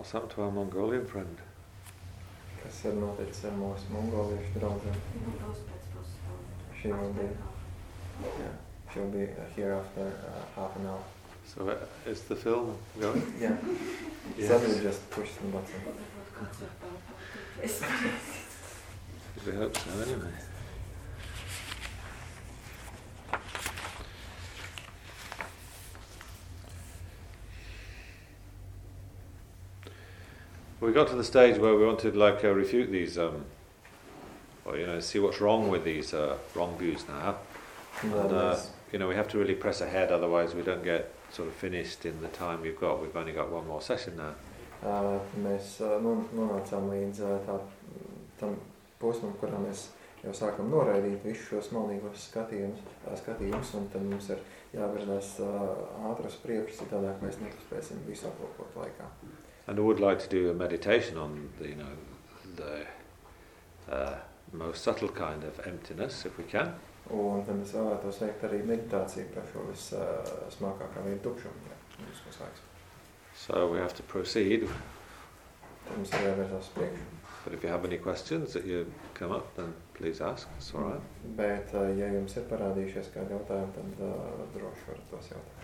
What's happened to our Mongolian friend? Kas ir noticis ar mūsu mongoliešu draugiem? She will be, yeah, she'll be here after uh, half an hour. So uh, is the film going? Yeah. Yes. Somebody just push the button. We hope so anyway. We got to the stage where we wanted like uh, refute these, um, or you know, see what's wrong with these uh, wrong views now. Un And, uh, mēs, you know, we have to really press ahead, otherwise we don't get sort of finished in the time we've got. We've only got one more session now. uh, mēs uh, non- nonācām līdz uh, tā, tam posmam, kurā mēs jau sākam noraidīt visus šos maldīgos skatījumus, uh, skatījumus, un tad mums ir jāvirzās uh, ātri uz priekšu, citādāk mēs nepaspēsim visu apkopot laikā. And I would like to do a meditation on the, you know, the uh, most subtle kind of emptiness, if we can. Un tad es vēlētos veikt arī meditāciju par šo veidu tukšumu, ja mums būs laiks. So we have to proceed. Tad mums ir priekšu. But if you have any questions that you come up, then please ask. It's all right. Bet, uh, ja jums ir parādījušies kādi jautājumi, tad uh, droši varat tos jautāt.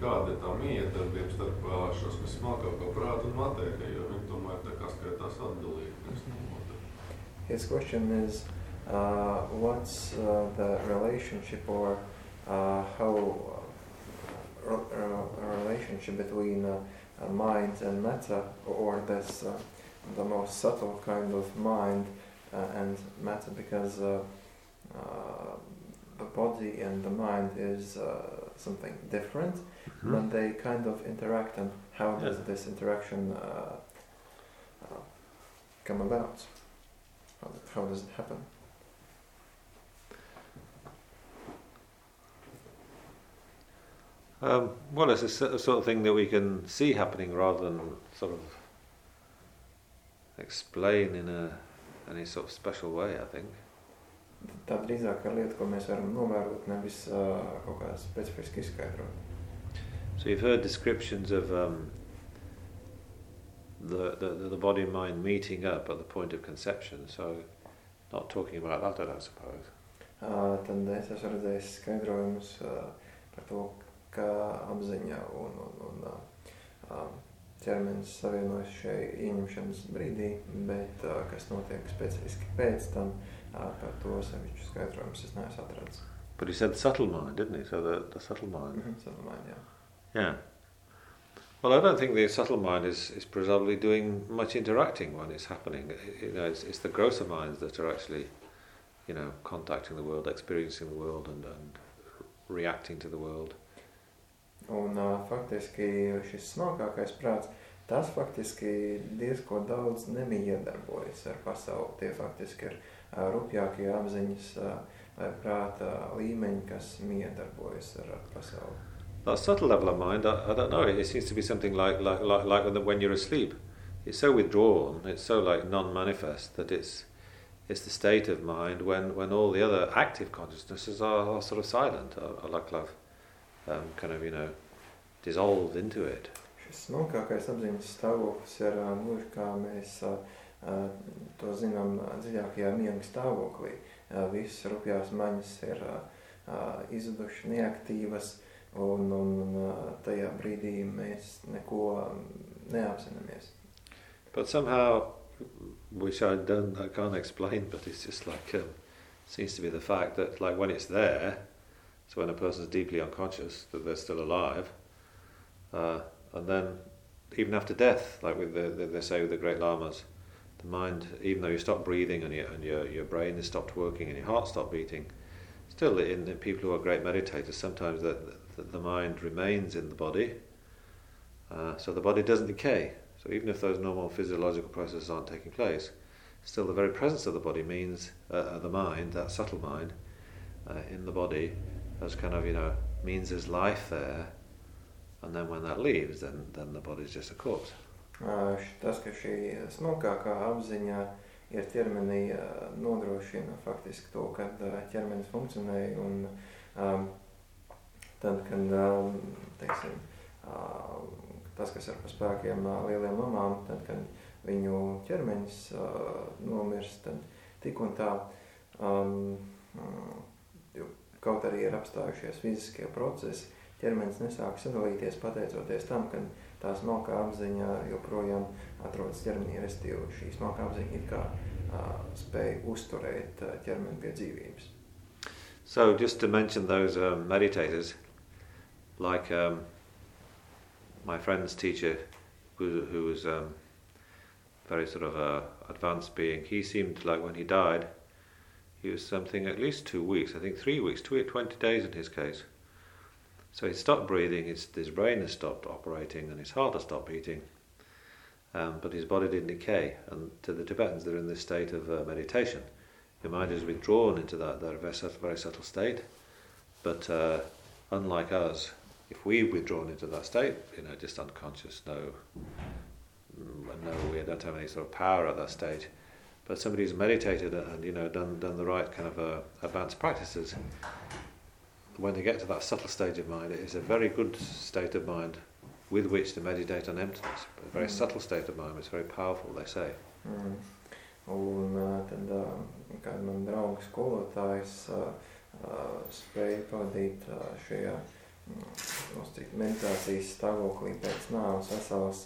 Kāda ir tā miedarbība starp šo smalkāko prātu un matēriju, jo viņi tomēr tā kā skaitās atdalīgi. His question is, uh, what's uh, the relationship or uh, how uh, relationship between uh, mind and matter, or this uh, the most subtle kind of mind uh, and matter, because uh, uh, the body and the mind is uh, something different, but they kind of interact, and how does Yeah. this interaction uh, uh, come about? How, how does it happen? Um, well, it's a sort of thing that we can see happening rather than sort of explain in a any sort of special way. I think. Tā drīzāk ir lieta, ko mēs varam novērot, nevis uh, kaut kā specifiski izskaidrot. So you've heard descriptions of um, the, the the body and mind meeting up at the point of conception. So, not talking about that, I don't suppose. Uh, tad es esmu redzējis skaidrojumus uh, par to, kā apziņa un, un, un uh, ķermenis savienojas šai ieņemšanas brīdī, bet uh, kas notiek specifiski pēc tam, uh, par to sevišķu skaidrojumus es neesmu. But he said subtle mind, didn't he? So the, the subtle mind. Mhm, Sadomāju, jā. Yeah. Well, I don't think the subtle mind is, is presumably doing much interacting when it's happening. I- You know, it's, it's the grosser minds that are actually, you know, contacting the world, experiencing the world, and, and reacting to the world. Un uh, faktiski šis smalkākais prāts, tas faktiski diezko daudz nemiedarbojas ar pasauli. Tie faktiski ir uh, rupjākie apziņas uh, prāta līmeņi, kas miedarbojas ar, ar pasauli. That subtle level of mind, I, I don't know. It seems to be something like like like, like when you're asleep. It's so withdrawn. It's so like non-manifest that it's it's the state of mind when, when all the other active consciousnesses are, are sort of silent, are, are like like um, kind of you know dissolved into it. Šis smalkākais apziņas stāvoklis ir uh, gluži kā mēs uh, uh, to zinām dziļākajā miega stāvoklī. Uh, visas rupjās maņas ir uh, uh, izudušas, neaktīvas, un, un, tajā brīdī mēs neko neapzināmies. But somehow, which I don't, I can't explain, but it's just like um, seems to be the fact that like when it's there, so when a person's deeply unconscious, that they're still alive, uh, and then even after death, like with the, the, they say with the great lamas, the mind, even though you stop breathing and, your and your, your brain has stopped working and your heart stopped beating, still in, in people who are great meditators, sometimes the, the, the mind remains in the body, uh, so the body doesn't decay. So even if those normal physiological processes aren't taking place, still the very presence of the body means uh, the mind, that subtle mind, uh, in the body, as kind of you know means there's life there, and then when that leaves, then then the body's just a corpse. Tas, ka šī smalkākā apziņa ir ķermenī, uh, nodrošina faktiski to, ka uh, ķermenis funkcionē un Um, tad, kad um, teiksim, uh, tas, kas ir pa spēkiem uh, lieliem mamām, tad, kad viņu ķermenis uh, nomirst, tad tik un tā, um, uh, kaut arī ir apstājušies fiziskie procesi, ķermenis nesāk sadalīties pateicoties tam, ka tā smalkā apziņa joprojām atrodas ķermenī, restīvi šī smalkā apziņa it kā uh, spēj uzturēt uh, ķermeni pie dzīvības. So just to mention those um, meditators, like um, my friend's teacher, who, who was um, very sort of a advanced being, he seemed like when he died, he was something at least two weeks, I think three weeks, two, 20 days in his case. So he stopped breathing, his, his brain has stopped operating, and his heart has stopped beating. Um, but his body didn't decay. And to the Tibetans, they're in this state of uh, meditation. Your mind is withdrawn into that, that very, subtle, very subtle state. But uh, unlike us, if we've withdrawn into that state, you know, just unconscious, no, no, we don't have any sort of power at that stage. But somebody who's meditated and you know done done the right kind of uh, advanced practices, when they get to that subtle stage of mind, it is a very good state of mind with which to meditate on emptiness. A very mm. subtle state of mind, it's very powerful, they say. Mm. Un uh, tad, uh, kā man draugs skolotājs uh, uh, spēja pavadīt uh, šajā uh, meditācijas stāvoklī pēc nāves veselas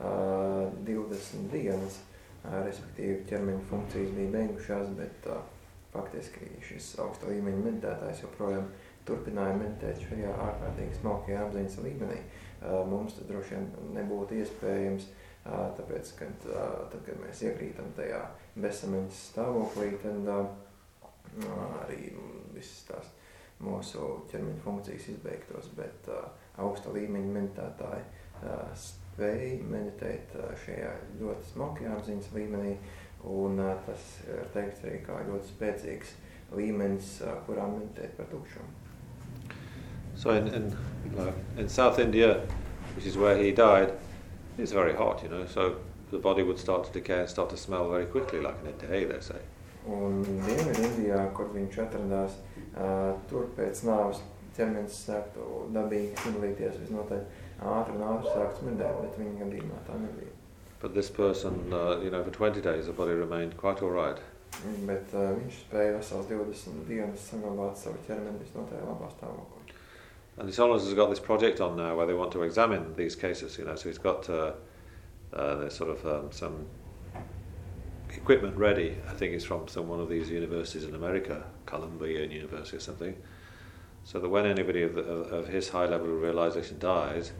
uh, 20 dienas, uh, respektīvi ķermeņa funkcijas bija beigušās, bet uh, faktiski šis augsta līmeņa meditētājs joprojām turpināja meditēt šajā ārkārtīgi smalkajā apziņas līmenī. Uh, mums tas droši vien nebūtu iespējams uh, Tāpēc, kad, tad, kad mēs iekrītam tajā bezsamaņas stāvoklī, tad arī visas tās mūsu ķermeņa funkcijas izbeigtos, bet augsta līmeņa meditētāji spēj meditēt šajā ļoti smalkajā apziņas līmenī, un tas ir teikts arī kā ļoti spēcīgs līmenis, kurā meditēt par tukšumu. So in, in, in South India, which is where he died, It's very hot, you know, so the body would start to decay and start to smell very quickly, like in a day, they say. Un Dienvidindijā, kur viņš atradās, uh, tur pēc nāves ķermenis sāktu dabīgi sadalīties visnotaļ ātri un ātri sākt smirdēt, bet viņa gadījumā tā nebija. But this person, uh, you know, for 20 days the body remained quite all right. Bet uh, viņš spēja vesels 20 dienas saglabāt savu ķermeni visnotaļ labā stāvoklī. And Solomons has got this project on now where they want to examine these cases, you know, so he's got uh, uh, there's sort of um, some equipment ready. I think it's from some one of these universities in America, Columbia University or something. So that when anybody of, the, of his high level of realization dies,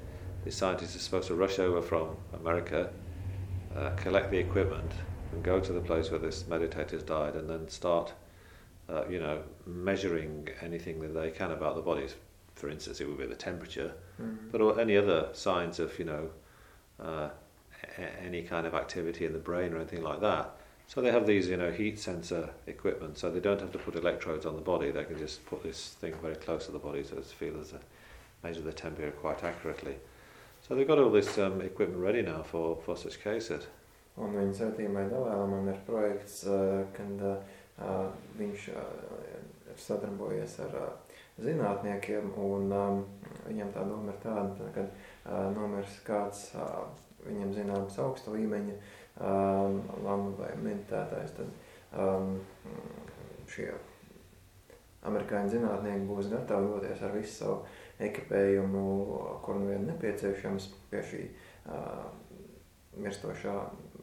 the scientists are supposed to rush over from America, uh, collect the equipment, and go to the place where this meditator's died, and then start, uh, you know, measuring anything that they can about the bodies for instance, it would be the temperature, mm. but any other signs of, you know, uh, any kind of activity in the brain or anything like that. So they have these, you know, heat sensor equipment, so they don't have to put electrodes on the body. They can just put this thing very close to the body, so it's feel as a measure the temperature quite accurately. So they've got all this um, equipment ready now for, for such cases. Un viņa svētījumai Dalēlamam ir projekts, uh, kad uh, uh, viņš uh, ir sadarbojies ar uh, zinātniekiem, un um, viņam tā doma ir tāda, ka uh, nomirs kāds uh, viņam zināms augsta līmeņa um, lama vai meditētājs, tad um, šie amerikāņu zinātnieki būs gatavi doties ar visu savu ekipējumu, kur nu vien nepieciešams pie šī uh, mirstošā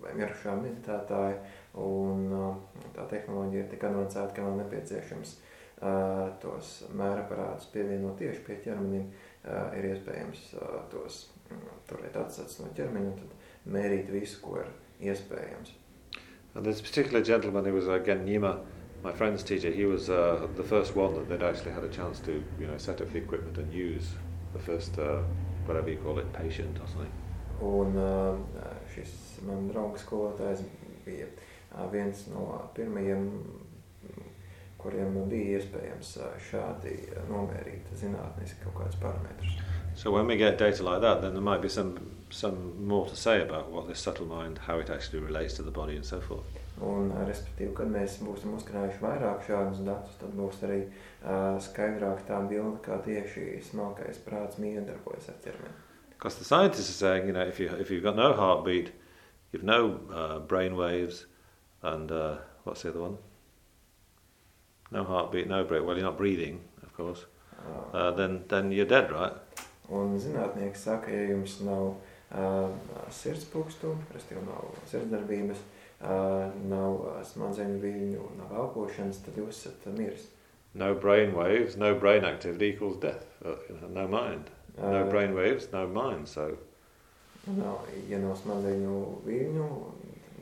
vai mirušā meditētāja, un uh, tā tehnoloģija ir tik avansēta, ka nav nepieciešams uh, tos mēraparātus pievienot tieši pie ķermenim, ir iespējams tos turēt atsats no ķermeņa un tad mērīt visu, ko ir iespējams. And this particular gentleman who was again Nima, my friend's teacher, he was uh, the first one that they'd actually had a chance to, you know, set up the equipment and use the first, uh, whatever you call it, patient or something. Un uh, šis man draugs skolotājs bija viens no pirmajiem kuriem bija iespējams šādi nomērīt zinātniski kaut kādus parametrus. So when we get data like that, then there might be some some more to say about what this subtle mind, how it actually relates to the body and so forth. Un, uh, respektīvi, kad mēs būsim vairāk šādus datus, tad būs arī uh, skaidrāk tā bilde, kā tieši smalkais prāts miedarbojas ar ķermeni. Because the scientists are saying, you know, if, you, if you've got no heartbeat, you've no uh, brain waves, and uh, what's the other one? No heartbeat, no brain. Well, you're not breathing, of course. Uh, then, then you're dead, right? Un zinātnieki saka, ja jums nav uh, sirdspūkstu, respektīvi nav sirdsdarbības, nav uh, smadzeņu viļņu, nav elpošanas, tad jūs esat miris. No brain waves, no brain activity equals death. Uh, no mind. No brain waves, no mind. So Nav, ja nav smadzeņu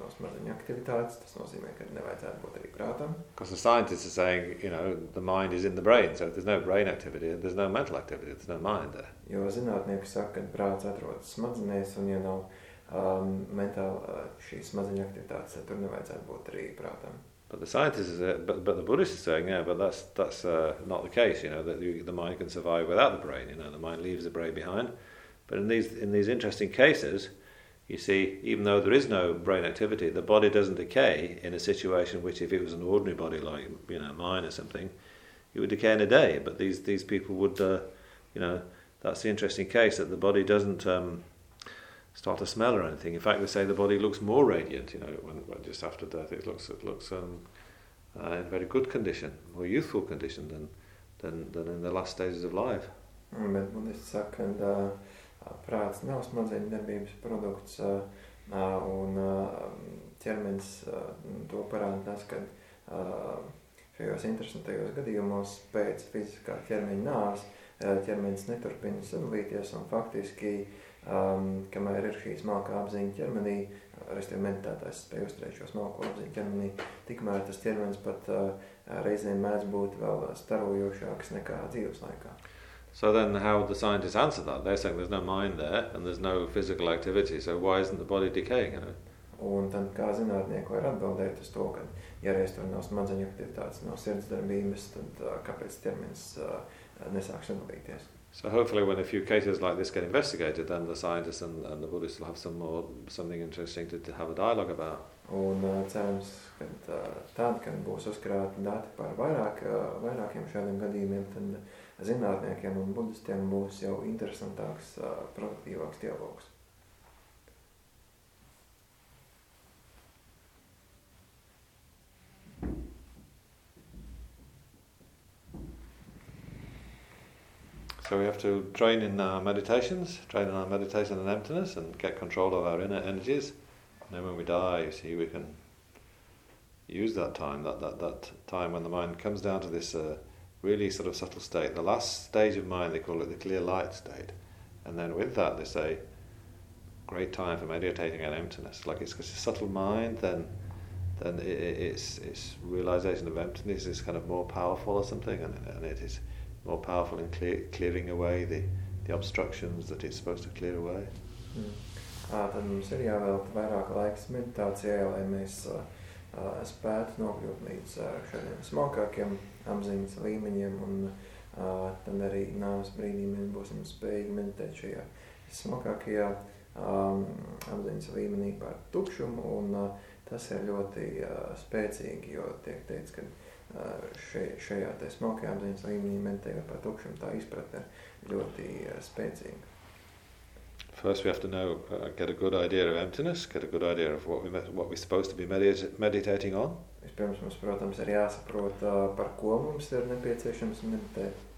nav smadzeņu aktivitātes, tas nozīmē, ka nevajadzētu būt arī prātam. Because the scientists are saying, you know, the mind is in the brain, so if there's no brain activity, there's no mental activity, there's no mind there. Jo zinātnieki saka, ka prāts atrodas smadzenēs, un ja nav um, mentāli uh, šīs smadzeņu aktivitātes, tad tur nevajadzētu būt arī prātam. But the scientists, are, but, but the Buddhists are saying, yeah, but that's that's uh, not the case. You know that you, the mind can survive without the brain. You know the mind leaves the brain behind. But in these in these interesting cases, you see, even though there is no brain activity, the body doesn't decay in a situation which, if it was an ordinary body like you know mine or something, it would decay in a day. But these these people would, uh, you know, that's the interesting case that the body doesn't. Um, start to smell or anything. In fact, they say the body looks more radiant. You know, when, just after death, it looks it looks um, uh, in very good condition, more youthful condition than than than in the last stages of life. Budisti saka, ka uh, prāts nav smadzeņu darbības produkts, un ķermenis to parāda tas, ka uh, šajos interesantajos gadījumos pēc fiziskā ķermeņa nāves ķermenis neturpina sadalīties un faktiski, um, kamēr ir šī smalkā apziņa ķermenī, respektīvi meditētājs spēj uzturēt šo smalko apziņu ķermenī, tikmēr tas ķermenis pat uh, reizēm mēdz būt vēl starojošāks nekā dzīves laikā. So then, how would the scientists answer that? They're saying there's no mind there and there's no physical activity. So why isn't the body decaying? You know? Un tad, kā zinātnieki var atbildēt uz to, ka, ja reiz tur nav smadzeņu aktivitātes, nav sirdsdarbības, tad uh, kāpēc ķermenis uh, nesāk sadalīties? So hopefully, when a few cases like this get investigated, then the scientists and, and the Buddhists will have some more something interesting to, to have a dialogue about. Un uh, cerams, ka uh, tad, kad būs uzkrāti dati par vairāk, uh, vairākiem šādiem gadījumiem, tad zinātniekiem un budistiem būs jau interesantāks, uh, produktīvāks dialogs. So we have to train in our meditations, train in our meditation and emptiness, and get control of our inner energies. And then when we die, you see, we can use that time, that, that, that time when the mind comes down to this uh, really sort of subtle state. The last stage of mind, they call it the clear light state. And then with that, they say, great time for meditating on emptiness. Like it's, it's a subtle mind, then then it, it, it's, it's realization of emptiness is kind of more powerful or something, and, and it is more powerful in clear, clearing away the, the obstructions that it's supposed to clear away. Mm. Tad mums ir vairāk laiks meditācijai, lai mēs uh, spētu nokļūt līdz šādiem smalkākiem apziņas līmeņiem, un tad arī nāves brīdī mēs būsim spējīgi meditēt šajā smalkākajā apziņas līmenī par tukšumu, un tas ir ļoti spēcīgi, jo tiek teikts, ka še, šajā te smalkajā apziņas līmenī meditējot par tukšumu, tā izpratne ir ļoti spēcīga. First, we have to know, uh, get a good idea of emptiness, get a good idea of what, we, what we're supposed to be medita- meditating on. Vispirms mums, protams, ir jāsaprot, ā, par ko mums ir nepieciešams meditēt.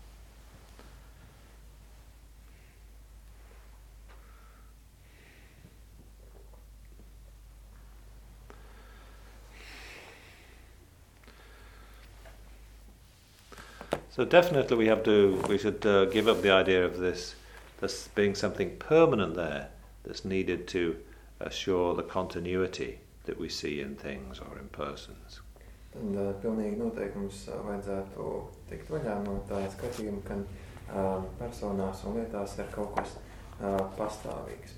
So definitely, we have to. We should uh, give up the idea of this, this being something permanent there that's needed to assure the continuity that we see in things or in persons. Tad ā, pilnīgi noteikti mums ā, vajadzētu tikt vaļā no tā skatījuma, ka ā, personās un lietās ir kaut kas pastāvīgs.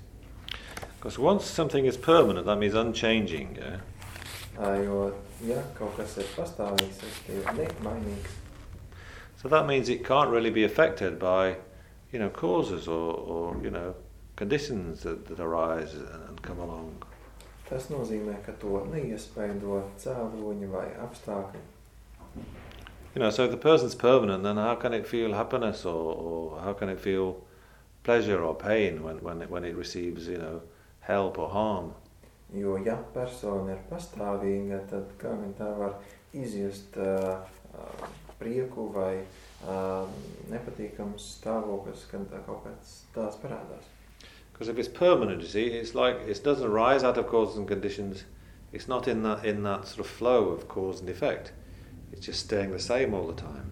Because once something is permanent, that means unchanging. Yeah? Ā, Jo, ja kaut kas ir pastāvīgs, tas ir nemainīgs, So that means it can't really be affected by, you know, causes or, or you know, conditions that, that arise and, and come along. Tas nozīmē, ka to neiespaido cēloņi vai apstākļi. You know, so if the person's permanent, then how can it feel happiness or, or how can it feel pleasure or pain when, when, it, when it receives, you know, help or harm? Jo, ja persona ir pastāvīga, tad kā gan tā var izjust uh, uh, prieku vai uh, nepatīkams stāvoklis, kad tā kaut kāds tāds parādās. Because if it's permanent, you see, it's like it doesn't arise out of causes and conditions. It's not in that in that sort of flow of cause and effect. It's just staying the same all the time.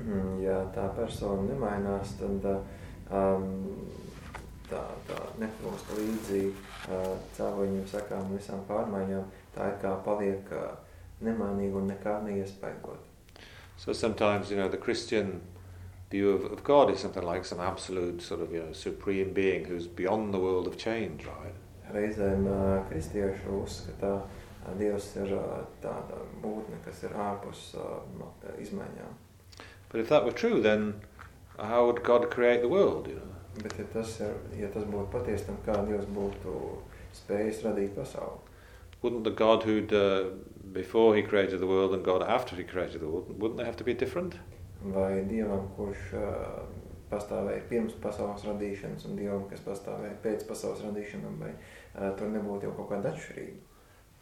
Mm, ja tā persona nemainās, tad uh, um, tā, tā neplūst līdzi uh, cēloņiem, sakām, visām pārmaiņām. Tā ir kā paliek uh, nemainīga un nekā neiespaigot. So sometimes, you know, the Christian view of, of God is something like some absolute sort of, you know, supreme being who's beyond the world of change, right? Reizēm uh, kristieši uzskata, uh, Dievs ir uh, tāda būtne, kas ir ārpus izmaiņām. But if that were true, then how would God create the world, you know? Bet ja tas, ir, ja tas būtu patiesi, tad kā Dievs būtu spējis radīt pasauli? Wouldn't the God who'd, uh, before he created the world and God after he created the world, wouldn't they have to be different? Vai Dievam, kurš uh, pastāvēja pirms pasaules radīšanas un Dievam, kas pastāvēja pēc pasaules radīšanas, vai uh, tur nebūtu jau kaut kāda atšķirība?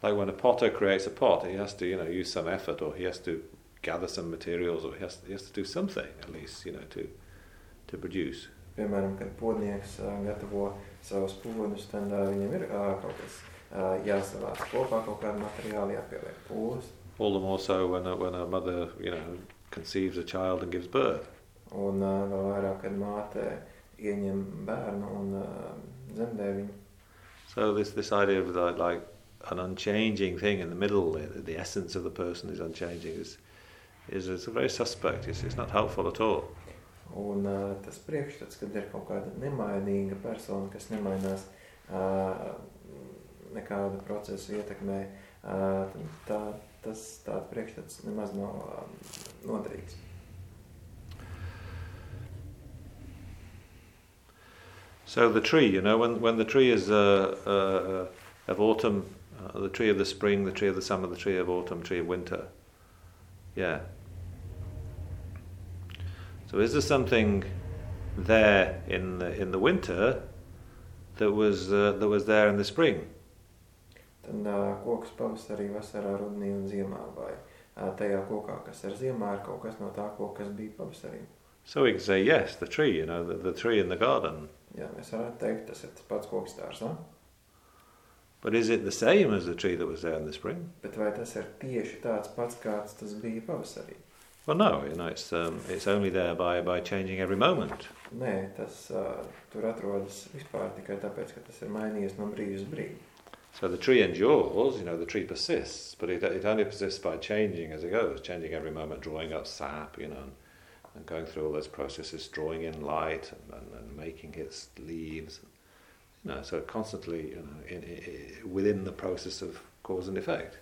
Like when a potter creates a pot, he has to, you know, use some effort or he has to gather some materials or he has, he has to do something at least, you know, to, to produce. Piemēram, kad podnieks uh, gatavo savus pūļus, tad uh, viņam ir uh, kaut kas jāsavāc kopā, kaut kāda materiāla jāpieliek pūles. All the more so when a, when a mother, you know, conceives a child and gives birth. Un uh, vēl vairāk, kad māte ieņem bērnu un uh, dzemdē viņu. So this this idea of like, like an unchanging thing in the middle, the, the essence of the person is unchanging, is is, is very suspect. It's, it's not helpful at all. Un uh, tas priekšstats, kad ir kaut kāda nemainīga persona, kas nemainās uh, nekādu procesu ietekmē, tā, tas tāds priekšstats nemaz nav noderīgs. So the tree, you know, when when the tree is uh, uh, of autumn, uh, the tree of the spring, the tree of the summer, the tree of autumn, tree of winter. Yeah. So is there something there in the, in the winter that was uh, that was there in the spring? Tad uh, koks pavasarī, vasarā, rudenī un ziemā vai uh, tajā kokā, kas ir ziemā, ir kaut kas no tā koka, kas bija pavasarī. So we can say yes, the tree, you know, the, the tree in the garden. Jā, mēs varētu teikt, tas ir tas pats koks dārzā. But is it the same as the tree that was there in the spring? Bet vai tas ir tieši tāds pats, kāds tas bija pavasarī? Well, no, you know, it's um, it's only there by by changing every moment. Nē, tas uh, tur atrodas vispār tikai tāpēc, ka tas ir mainījies no brīža uz brīdi. So the tree endures, you know, the tree persists, but it, it only persists by changing as it goes, changing every moment, drawing up sap, you know, and, and going through all those processes, drawing in light and, and, and making its leaves. You know, so constantly, you know, in, in, within the process of cause and effect.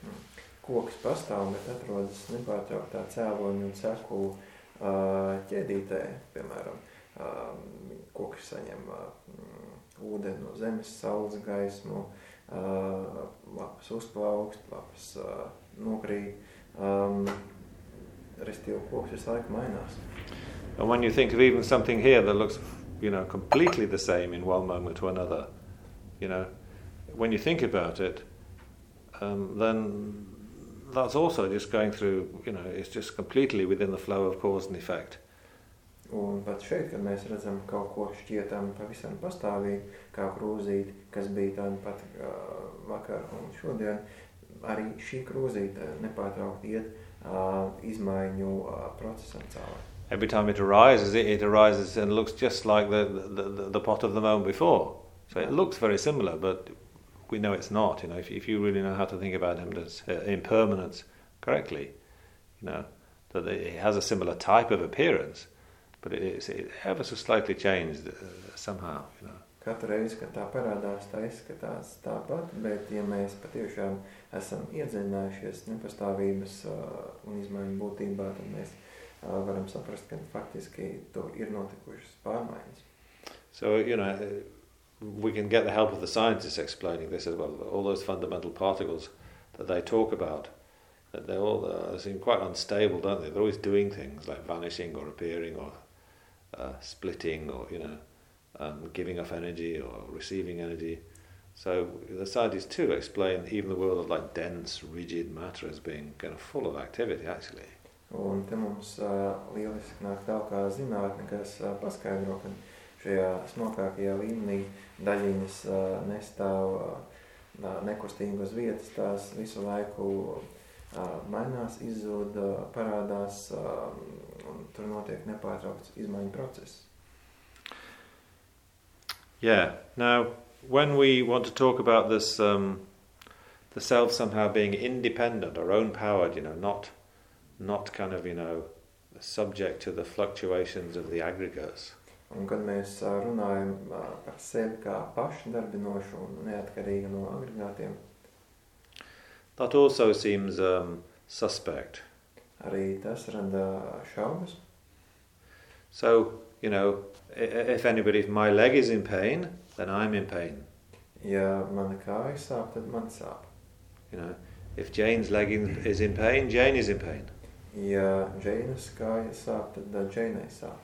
Koks pastāv, bet atrodas nepārtrauktā cēloņa un seku ķēdītē, piemēram. Koks saņem ūdeni no zemes, saules gaismu, lapas uzplaukst, lapas nokrīt. Um, koks visu laiku mainās. And when you think of even something here that looks, you know, completely the same in one moment to another, you know, when you think about it, um, then that's also just going through, you know, it's just completely within the flow of cause and effect. Un pat šeit, kad mēs redzam kaut ko šķietam pavisam pastāvīgi, kā krūzīti, kas bija tāda pat uh, vakar un šodien, arī šī krūzīte nepārtraukti iet uh, izmaiņu uh, procesam cauri. Every time it arises, it, it arises and looks just like the, the, the, pot of the moment before. So it looks very similar, but we know it's not. You know, if, if you really know how to think about uh, impermanence correctly, you know, that it has a similar type of appearance, but it is it ever so slightly changed uh, somehow. You know. Katru reizi, kad tā parādās, tā izskatās tāpat, bet ja mēs patiešām esam iedziļinājušies nepastāvības uh, un izmaiņu būtībā, tad mēs uh, varam saprast, ka faktiski tur ir notikušas pārmaiņas. So you know, we can get the help of the scientists explaining this as well. All those fundamental particles that they talk about, that they all uh, seem quite unstable, don't they? They're always doing things like vanishing or appearing or uh, splitting or you know um, giving off energy or receiving energy. So the scientists too explain even the world of like dense, rigid matter as being kind of full of activity actually. Un te mums uh, lieliski nāk kā zinātne, kas uh, paskaidro, ka šajā smalkākajā līmenī daļiņas uh, nestāv uh, nekustīgi uz vietas, tās visu laiku uh, mainās, izzūd, uh, parādās, uh, un tur notiek nepārtraukts izmaiņu process. Yeah. Now, when we want to talk about this, um, the self somehow being independent or own powered, you know, not not kind of, you know, subject to the fluctuations of the aggregates. Un kad mēs runājam par sevi kā pašdarbinošu un neatkarīgu no agregātiem, that also seems um, suspect. Arī tas rada šaubas. So, you know, if anybody, if my leg is in pain, then I'm in pain. Ja mana kāja sāp, tad man sāp. You know, if Jane's leg is in pain, Jane is in pain. Ja Jane's kāja sāp, tad Jane sāp.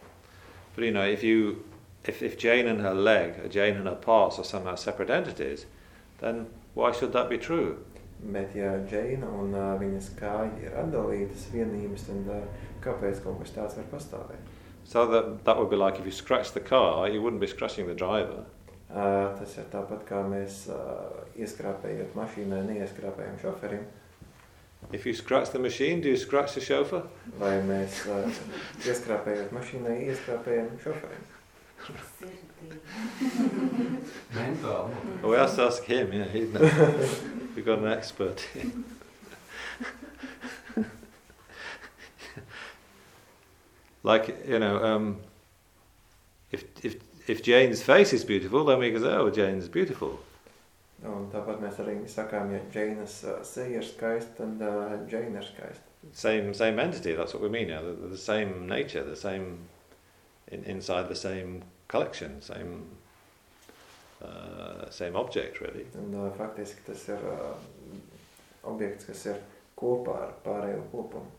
But you know, if you if, if Jane and her leg, or Jane and her parts are somehow separate entities, then why should that be true? Bet ja Džeina un uh, viņas kāja ir atdalītas vienības, tad uh, kāpēc kaut kas tāds var pastāvēt? So that, that would be like if you scratch the car, you wouldn't be scratching the driver. Uh, tas ir tāpat kā mēs uh, ieskrāpējot mašīnai, neieskrāpējam šoferim. If you scratch the machine, do you scratch the chauffeur? Vai mēs uh, ieskrāpējot mašīnai, ieskrāpējam šoferim? Mentāli. Oh, we have to ask him, yeah, he'd know. We've got an expert here. like, you know, um, if, if, if Jane's face is beautiful, then we can say, oh, Jane's beautiful. Un tāpat mēs arī sakām, ja Džeinas uh, seja ir skaista, tad uh, Džeina ir skaista. Same, same entity, that's what we mean, yeah, the, the same nature, the same, in, inside the same collection, same, uh, same object, really. Un uh, faktiski tas ir uh, objekts, kas ir kopā ar pārējo kopumu.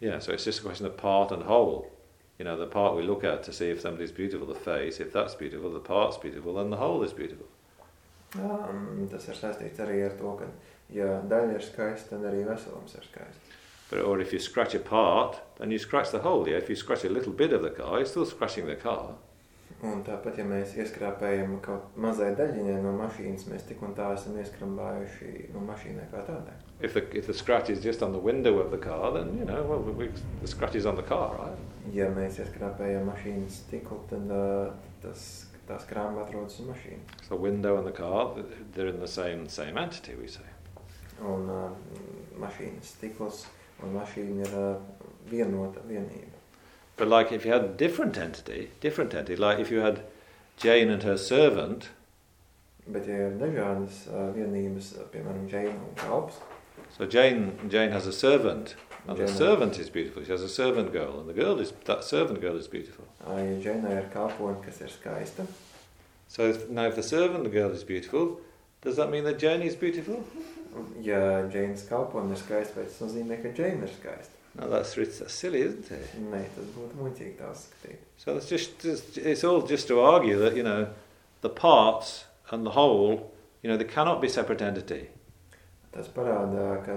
Yeah, so it's just a question of part and whole. You know, the part we look at to see if somebody's beautiful, the face, if that's beautiful, the part's beautiful, then the whole is beautiful. Um, tas ir saistīts arī ar to, ka, ja daļa ir skaista, tad arī veselums ir skaists. But, or if you scratch a part, then you scratch the whole. Yeah, if you scratch a little bit of the car, you're still scratching the car. Un tāpat, ja mēs ieskrāpējam kaut mazai daļiņai no mašīnas, mēs tik un tā esam ieskrambājuši no mašīnai kā tādai. If the, if the scratch is just on the window of the car, then, you know, well, we, the scratch is on the car, right? Ja mēs ieskrāpējam mašīnas stiklu, tad uh, tas, tā skrāma atrodas uz mašīnu. So window and the car, they're in the same, same entity, we say. Un uh, mašīnas stikls un mašīna ir uh, vienota vienība. But like if you had a different entity, different entity, like if you had Jane and her servant, Bet ja ir dažādas uh, vienības, piemēram, Džeina un kalps, so Jane Jane has a servant, and the servant is beautiful. She has a servant girl, and the girl is that servant girl is beautiful. ja Džeinai ir kalpone, kas ir skaista, So if, now, if the servant girl is beautiful, does that mean that Jane is beautiful? ja Džeinas kalpone ir skaista, vai tas nozīmē, ka Džeina ir skaista? No, that's, that's silly, isn't it? Nē, tas būtu muļķīgi tā skatīt. So it's just, just it's all just to argue that you know the parts and the whole, you know, they cannot be separate entity. Tas parāda, ka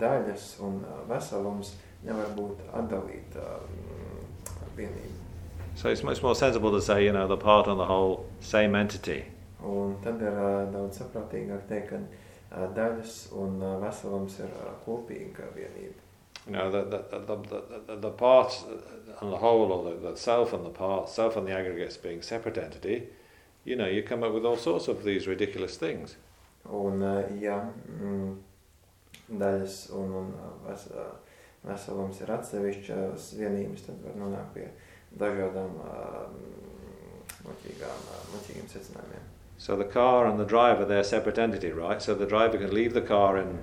daļas un uh, veselums nevar būt atdalīta um, vienība. So it's much more sensible to say, you know, the part and the whole, same entity. Un tad ir uh, daudz saprātīgāk teikt, ka uh, daļas un uh, veselums ir uh, kopīga vienība. You know, the, the, the, the, the, the parts and the whole, or the, the self and the part, self and the aggregates being separate entity, you know, you come up with all sorts of these ridiculous things. Un, uh, ja daļas un, un uh, ves, uh, veselums ir atsevišķas vienības, tad var nonākt pie dažādām uh, muļķīgām, uh, secinājumiem. So the car and the driver, they're separate entity, right? So the driver can leave the car in,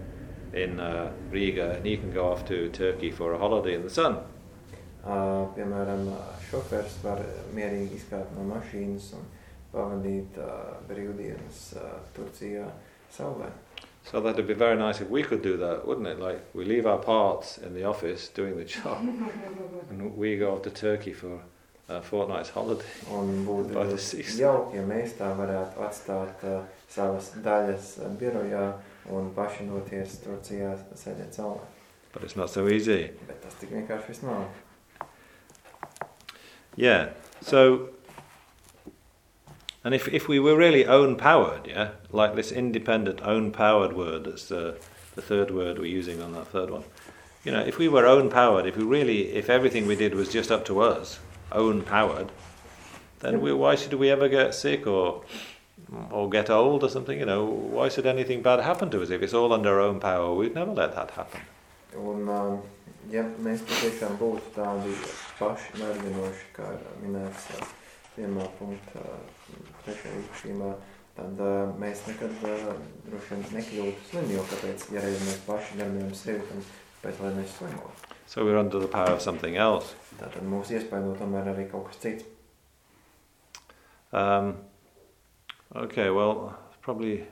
in uh, Riga and he can go off to Turkey for a holiday in the sun. Uh, piemēram, šofers var mierīgi izkāpt no mašīnas un pavadīt uh, brīvdienas uh, Turcijā saulē. So that'd be very nice if we could do that, wouldn't it? Like we leave our parts in the office doing the job, and we go off to Turkey for a fortnight's holiday. Un būtu By the ļoti seas. jauki, ja mēs tā varētu atstāt uh, savas daļas uh, birojā un paši doties Turcijā sēdēt saulē. But it's not so easy. Bet tas tik vienkārši viss nav. Yeah. So, and if if we were really own powered, yeah, like this independent own powered word, that's the the third word we're using on that third one. You know, if we were own powered, if we really, if everything we did was just up to us, own powered, then we, why should we ever get sick or or get old or something? You know, why should anything bad happen to us if it's all under our own power? We'd never let that happen. Un, um, ja mēs patiešām būtu tādi paši mērķinoši, kā minēts uh, pirmā punkta uh, trešajā īpašībā, tad uh, mēs nekad uh, droši vien nekļūtu slimi, jo kāpēc, ja reiz mēs paši ņemjam sevi, tad pēc lai mēs slimot. So we're under the power of something else. Tātad mūs iespaido tomēr arī kaut kas cits. Um, okay, well, probably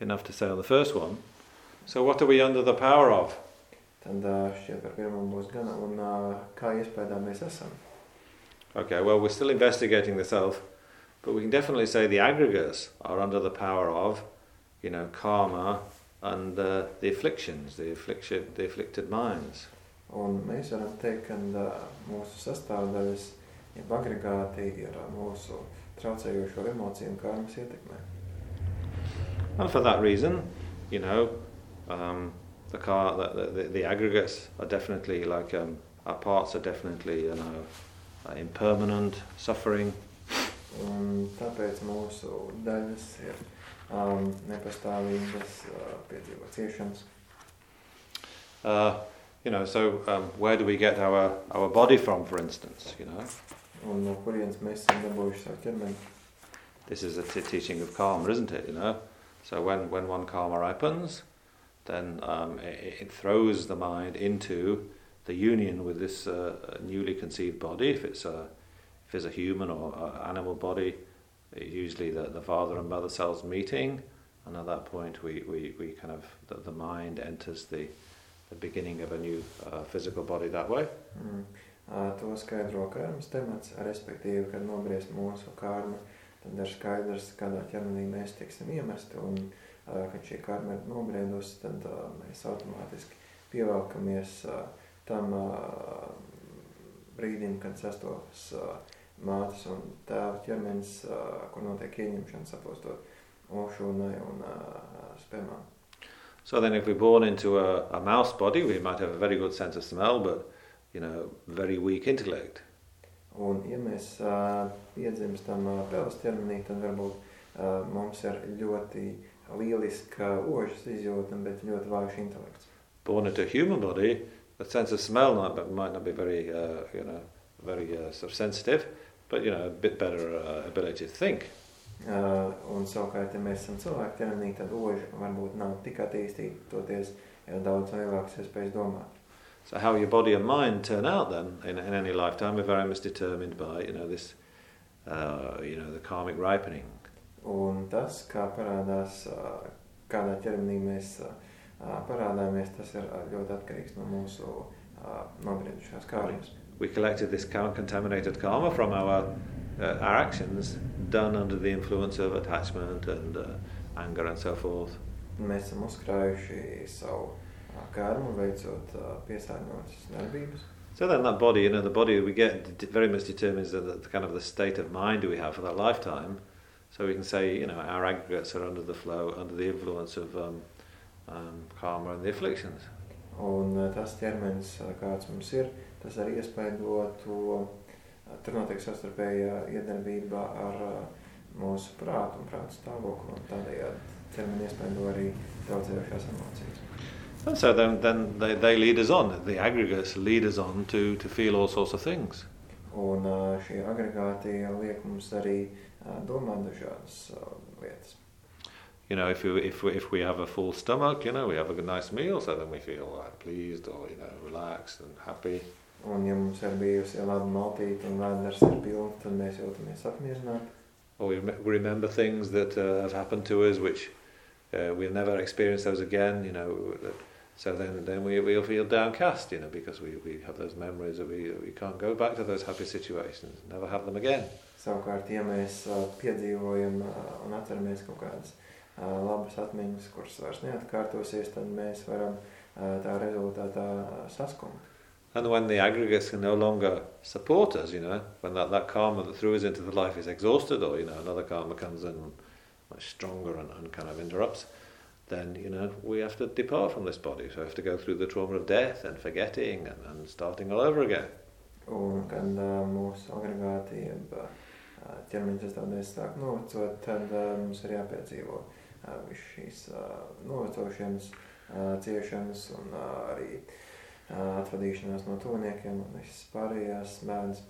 enough to say on the first one. So, what are we under the power of? Tad uh, šķiet par pirmo būs gana, un uh, kā iespējā mēs esam. Okay, well, we're still investigating the self, but we can definitely say the aggregates are under the power of, you know, karma and uh, the afflictions, the affliction, the afflicted minds. Un mēs varam teikt, ka uh, mūsu sastāvdaļas, agregāti ir uh, mūsu traucējošo emociju un ietekmē. And for that reason, you know, um, the car, the, the, the aggregates are definitely like um, our parts are definitely, you know, uh, impermanent, suffering. Un tāpēc mūsu daļas ir um, nepastāvīgas, uh, piedzīvo ciešanas. Uh, you know, so um, where do we get our, our body from, for instance? You know, No kurienes mēs esam dabūjuši savu ķermeni. this is a t- teaching of karma, isn't it? You know, so when, when one karma ripens, then um, it, it throws the mind into the union with this uh, newly conceived body. If it's a if it's a human or a animal body, usually the, the father and mother cells meeting, and at that point we, we, we kind of the, the mind enters the the beginning of a new uh, physical body that way. Mm. To skaidro karmas temats, respektīvi, kad nobriest mūsu karma, tad ir skaidrs, kādā ķermenī mēs tiksim iemesti, un kad šī karma ir nobriedusi, tad mēs automātiski pievelkamies tam brīdim, kad sastopas mātes un tēva ķermenis, kur notiek ieņemšana sapostot ošūnai un spermām. So then, if we're born into a, a mouse body, we might have a very good sense of smell, but you know, very weak intellect. Un, ja mēs uh, piedzimstam uh, peles ķermenī, tad varbūt uh, mums ir ļoti lieliska ožas izjūta, bet ļoti vājš intelekts. Born into a human body, the sense of smell might, might not be very, uh, you know, very uh, sort of sensitive, but you know, a bit better uh, ability to think. Uh, un savukārt, ja mēs esam cilvēki ķermenī, tad oža varbūt nav tik attīstīta, toties ir daudz lielākas iespējas domāt. So how your body and mind turn out then in, in any lifetime are very much determined by you know this, uh, you know, the karmic ripening. Un tas, kā parādās, uh, kādā ķermenī mēs uh, parādāmies, tas ir uh, ļoti atkarīgs no mūsu uh, nobriedušās kārtas. We collected this contaminated karma from our uh, our actions done under the influence of attachment and uh, anger and so forth. Mēs esam uzkrājuši savu karmu, veicot ā, piesārņotas darbības. So then that body, you know, the body we get very much determines the, the kind of the state of mind we have for that lifetime. So we can say, you know, our aggregates are under the flow, under the influence of um, um, karma and the afflictions. Un tas ķermenis, kāds mums ir, tas arī iespaido to, tur notiek sastarpējā iedarbība ar mūsu prātu un prātu stāvokli. Un tādējādi ķermeni iespaido arī traucējošās emocijas. And so then, then they, they lead us on. The aggregates lead us on to, to feel all sorts of things. Un ā, šie agregāti liek mums arī ā, domāt dažādas ā, lietas. You know, if, you, if, we, if we have a full stomach, you know, we have a good, nice meal, so then we feel like, pleased or, you know, relaxed and happy. Un, ja mums ir bijusi laba maltīte un vēders ir pilns, tad mēs jūtamies apmierināti. Or we we remember things that uh, have happened to us which uh, we'll never experience those again, you know. that- So then, then we, we'll feel downcast, you know, because we, we have those memories that we, we can't go back to those happy situations, never have them again. Savukārt, ja mēs uh, piedzīvojam uh, un atceramies kaut kādas uh, labas atmiņas, kuras vairs neatkārtosies, tad mēs varam uh, tā rezultātā uh, saskumt. And when the aggregates can no longer support us, you know, when that, that karma that threw us into the life is exhausted, or, you know, another karma comes in much stronger and, and kind of interrupts, then, you know, we have to depart from this body. So we have to go through the trauma of death and forgetting and, and starting all over again. Un, kad uh, mūsu agregāti, jeb uh, ķermeņa sastāvdaļas sāk novecot, tad uh, mums ir jāpiedzīvo uh, visas šīs uh, novecošanas, uh, ciešanas un uh, arī uh, atvadīšanās no tuviniekiem un visas pārējās bērnas.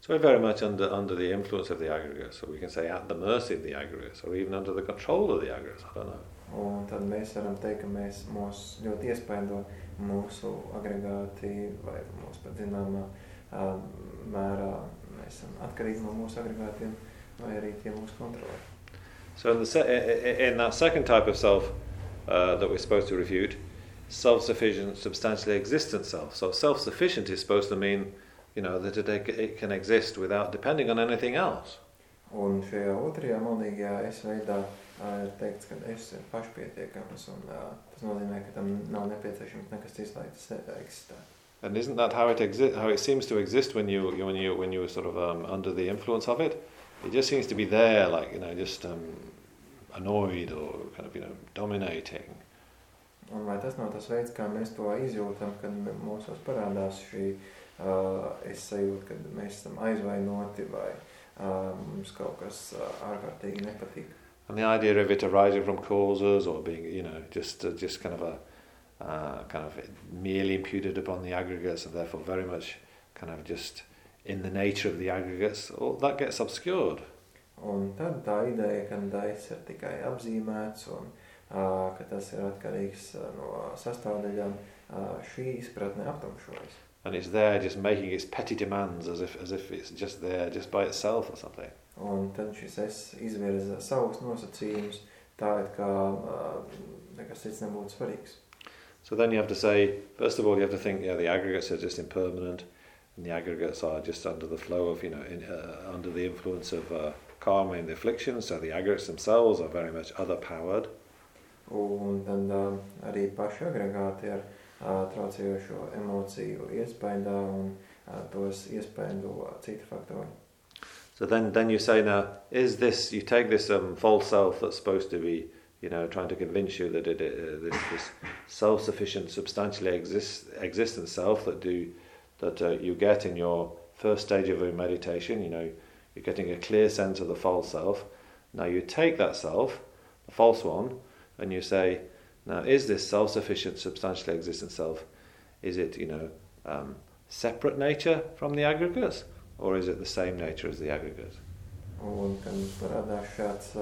So we're very much under, under the influence of the aggregates, or we can say at the mercy of the aggregates, or even under the control of the aggregates, I don't know. Un tad mēs varam teikt, ka mēs mūs ļoti iespaido mūsu agregāti vai mūsu pat zināmā mērā mēs esam atkarīgi no mūsu agregātiem vai arī tie mūsu kontrolē. So in, the se- in that second type of self uh, that we're supposed to refute, self-sufficient, substantially existent self. So self-sufficient is supposed to mean, you know, that it, it can exist without depending on anything else. Un šajā otrajā maldīgajā es veidā uh, ir teikts, ka es ir pašpietiekams un uh, tas nozīmē, ka tam nav nepieciešams nekas cits, lai tas eksistē. And isn't that how it exi- how it seems to exist when you when you when you're sort of um, under the influence of it? It just seems to be there, like you know, just um, annoyed or kind of you know dominating. Un vai tas nav tas veids, kā mēs to izjūtam, kad mūsos parādās šī uh, es sajūtu, kad mēs esam aizvainoti vai uh, mums kaut kas uh, ārkārtīgi nepatīk. And the idea of it arising from causes or being, you know, just uh, just kind of a uh, kind of merely imputed upon the aggregates and therefore very much kind of just in the nature of the aggregates, all that gets obscured. Un tad tā ideja, ka ir tikai apzīmēts un uh, ka tas ir atkarīgs no sastāvdaļām, šī izpratne aptumšojas. And it's there just making its petty demands as if as if it's just there just by itself or something. Un tad šis es izvirza savus nosacījumus, tā it kā nekas cits nebūtu svarīgs. So then you have to say, first of all, you have to think, yeah, the aggregates are just impermanent, and the aggregates are just under the flow of, you know, in, uh, under the influence of uh, karma and the affliction. So the aggregates themselves are very much other powered. Un tad uh, arī paši agregāti ir uh, traucējošo emociju iespējā un uh, tos iespējo citi faktori. So then, then you say, now, is this, you take this um, false self that's supposed to be, you know, trying to convince you that it uh, that it's this self-sufficient, substantially exist, existent self that do, that uh, you get in your first stage of your meditation, you know, you're getting a clear sense of the false self. Now you take that self, the false one, and you say, now, is this self-sufficient, substantially existent self, is it, you know, um, separate nature from the aggregates, or is it the same nature as the aggregate? Un, kad šāds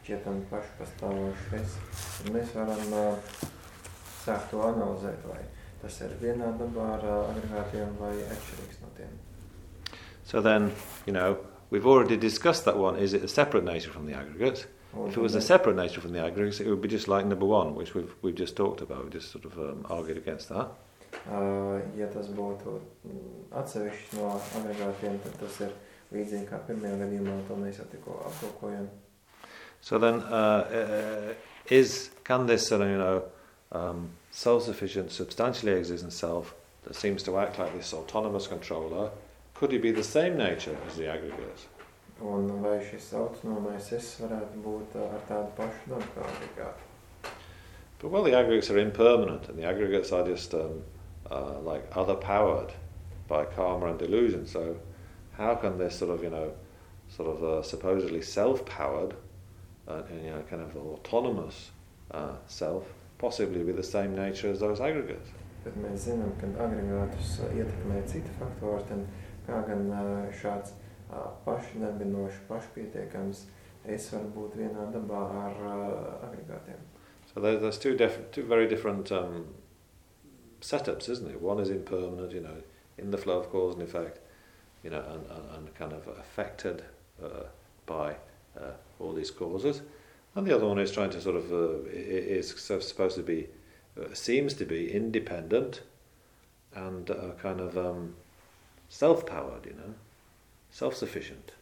šķietam pašpastāvošs es, tad mēs varam sākt to analizēt, vai tas ir vienā dabā ar agregātiem vai atšķirīgs no tiem. So then, you know, we've already discussed that one. Is it a separate nature from the aggregate? If it was a separate nature from the aggregates, it would be just like number one, which we've, we've just talked about. We just sort of um, argued against that. Uh, ja tas būtu atsevišķs no agregātiem, tad tas ir līdzīgi kā pirmajā gadījumā, to mēs jau tikko aplūkojam. So then, uh, uh, is can this, uh, you know, um, self-sufficient, substantially existent self that seems to act like this autonomous controller, could it be the same nature as the aggregates? Un vai šis autonomais es varētu būt ar tādu pašu kā agregāti? But well, the aggregates are impermanent, and the aggregates are just um, uh, like other powered by karma and delusion. So, how can this sort of you know, sort of uh, supposedly self-powered, uh, and, you know, kind of autonomous uh, self possibly be the same nature as those aggregates? Bet mēs zinām, ka agregātus ietekmē citi faktori, tad kā gan šāds pašpietiekams es varu būt vienā dabā ar agregātiem. So there's two, two very different um, setups, isn't it? One is impermanent, you know, in the flow of cause and effect, you know, and, and, and kind of affected uh, by uh, all these causes. And the other one is trying to sort of, uh, is supposed to be, uh, seems to be independent and uh, kind of um, self-powered, you know, self-sufficient.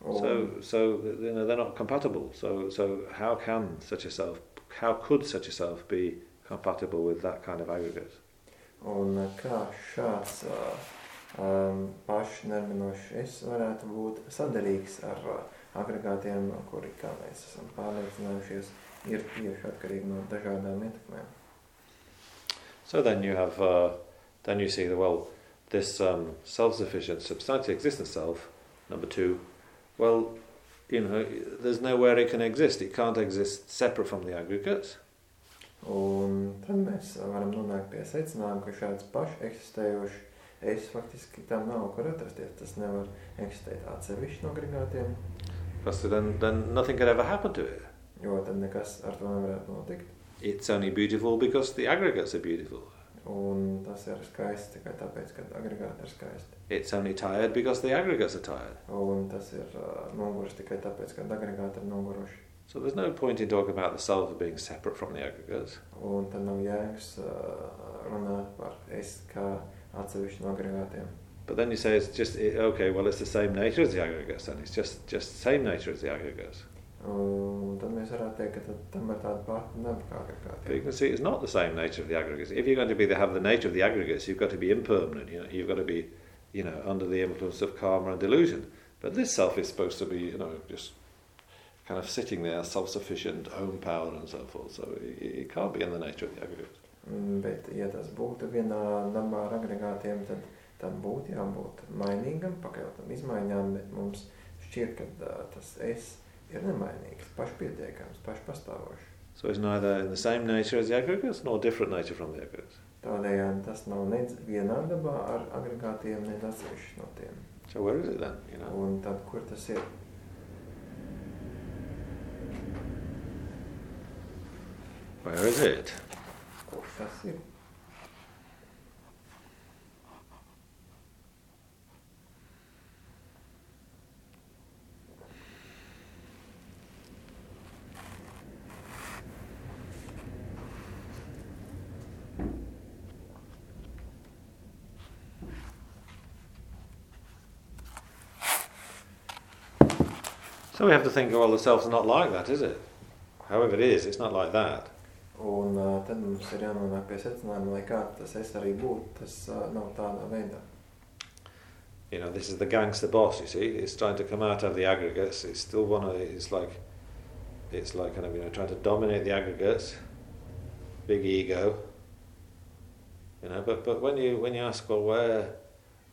Och, So, so you know, they're not compatible. So, so how can such a self, how could such a self be compatible with that kind of aggregate? Un kā šāds um, pašnerminošs es varētu būt sadarīgs ar agregātiem, kuri, kā mēs esam pārliecinājušies, ir tieši atkarīgi no dažādām ietekmēm. So then you have, uh, then you see that well, this um, self-sufficient, substantially existent self. Number two, well, you know, there's nowhere it can exist. It can't exist separate from the aggregates. Un tad mēs varam nonākt pie secinājuma, ka šāds pašs eksistējošs es faktiski tam nav kur atrasties. Tas nevar eksistēt atsevišķi no agregātiem, Because then, then nothing could ever happen to it. jo tad nekas ar to nevarētu notikt. It's only beautiful because the aggregates are beautiful. Un tas ir skaisti tikai tāpēc, ka agregāti ir skaisti. It's only tired because the aggregates are tired. Un tas ir uh, noguris tikai tāpēc, ka agregāti ir noguruši. So there's no point in talking about the self being separate from the aggregates. Un tad nav jēgas uh, runāt par es kā atsevišķu no agregātiem. But then you say it's just okay. Well, it's the same nature as the aggregates. and it's just just the same nature as the aggregates. Un tad mēs varētu teikt, ka tam ir tāda pati naba kā But you can see it's not the same nature of the aggregates. If you're going to be the, have the nature of the aggregates, you've got to be impermanent. You know, you've got to be, you know, under the influence of karma and delusion. But this self is supposed to be, you know, just kind of sitting there, self-sufficient, own power, and so forth. So it, it can't be in the nature of the aggregates. Mm, Bet, ja tas būtu vienā nabā ar agregātiem, tad tam būtu jābūt mainīgam, pakļautam izmaiņām, bet mums šķiet, ka uh, tas es ir nemainīgs, pašpietiekams, pašpastāvošs. So it's neither in the same nature as the aggregates nor different nature from the aggregates. Tādējādi tas nav nec vienā dabā ar agregātiem, nec atsevišķs no tiem. So where is it then? You know. Un tad, kur tas ir? Where is it? So we have to think, well, the self's not like that, is it? However it is, it's not like that. Un uh, tad mums ir jānonāk pie secinājuma, lai kā tas es arī būtu, tas uh, nav tādā veidā. You know, this is the gangster boss. You see, it's trying to come out of the aggregates. It's still one of. It's like, it's like kind of you know trying to dominate the aggregates. Big ego. You know, but but when you when you ask, well, where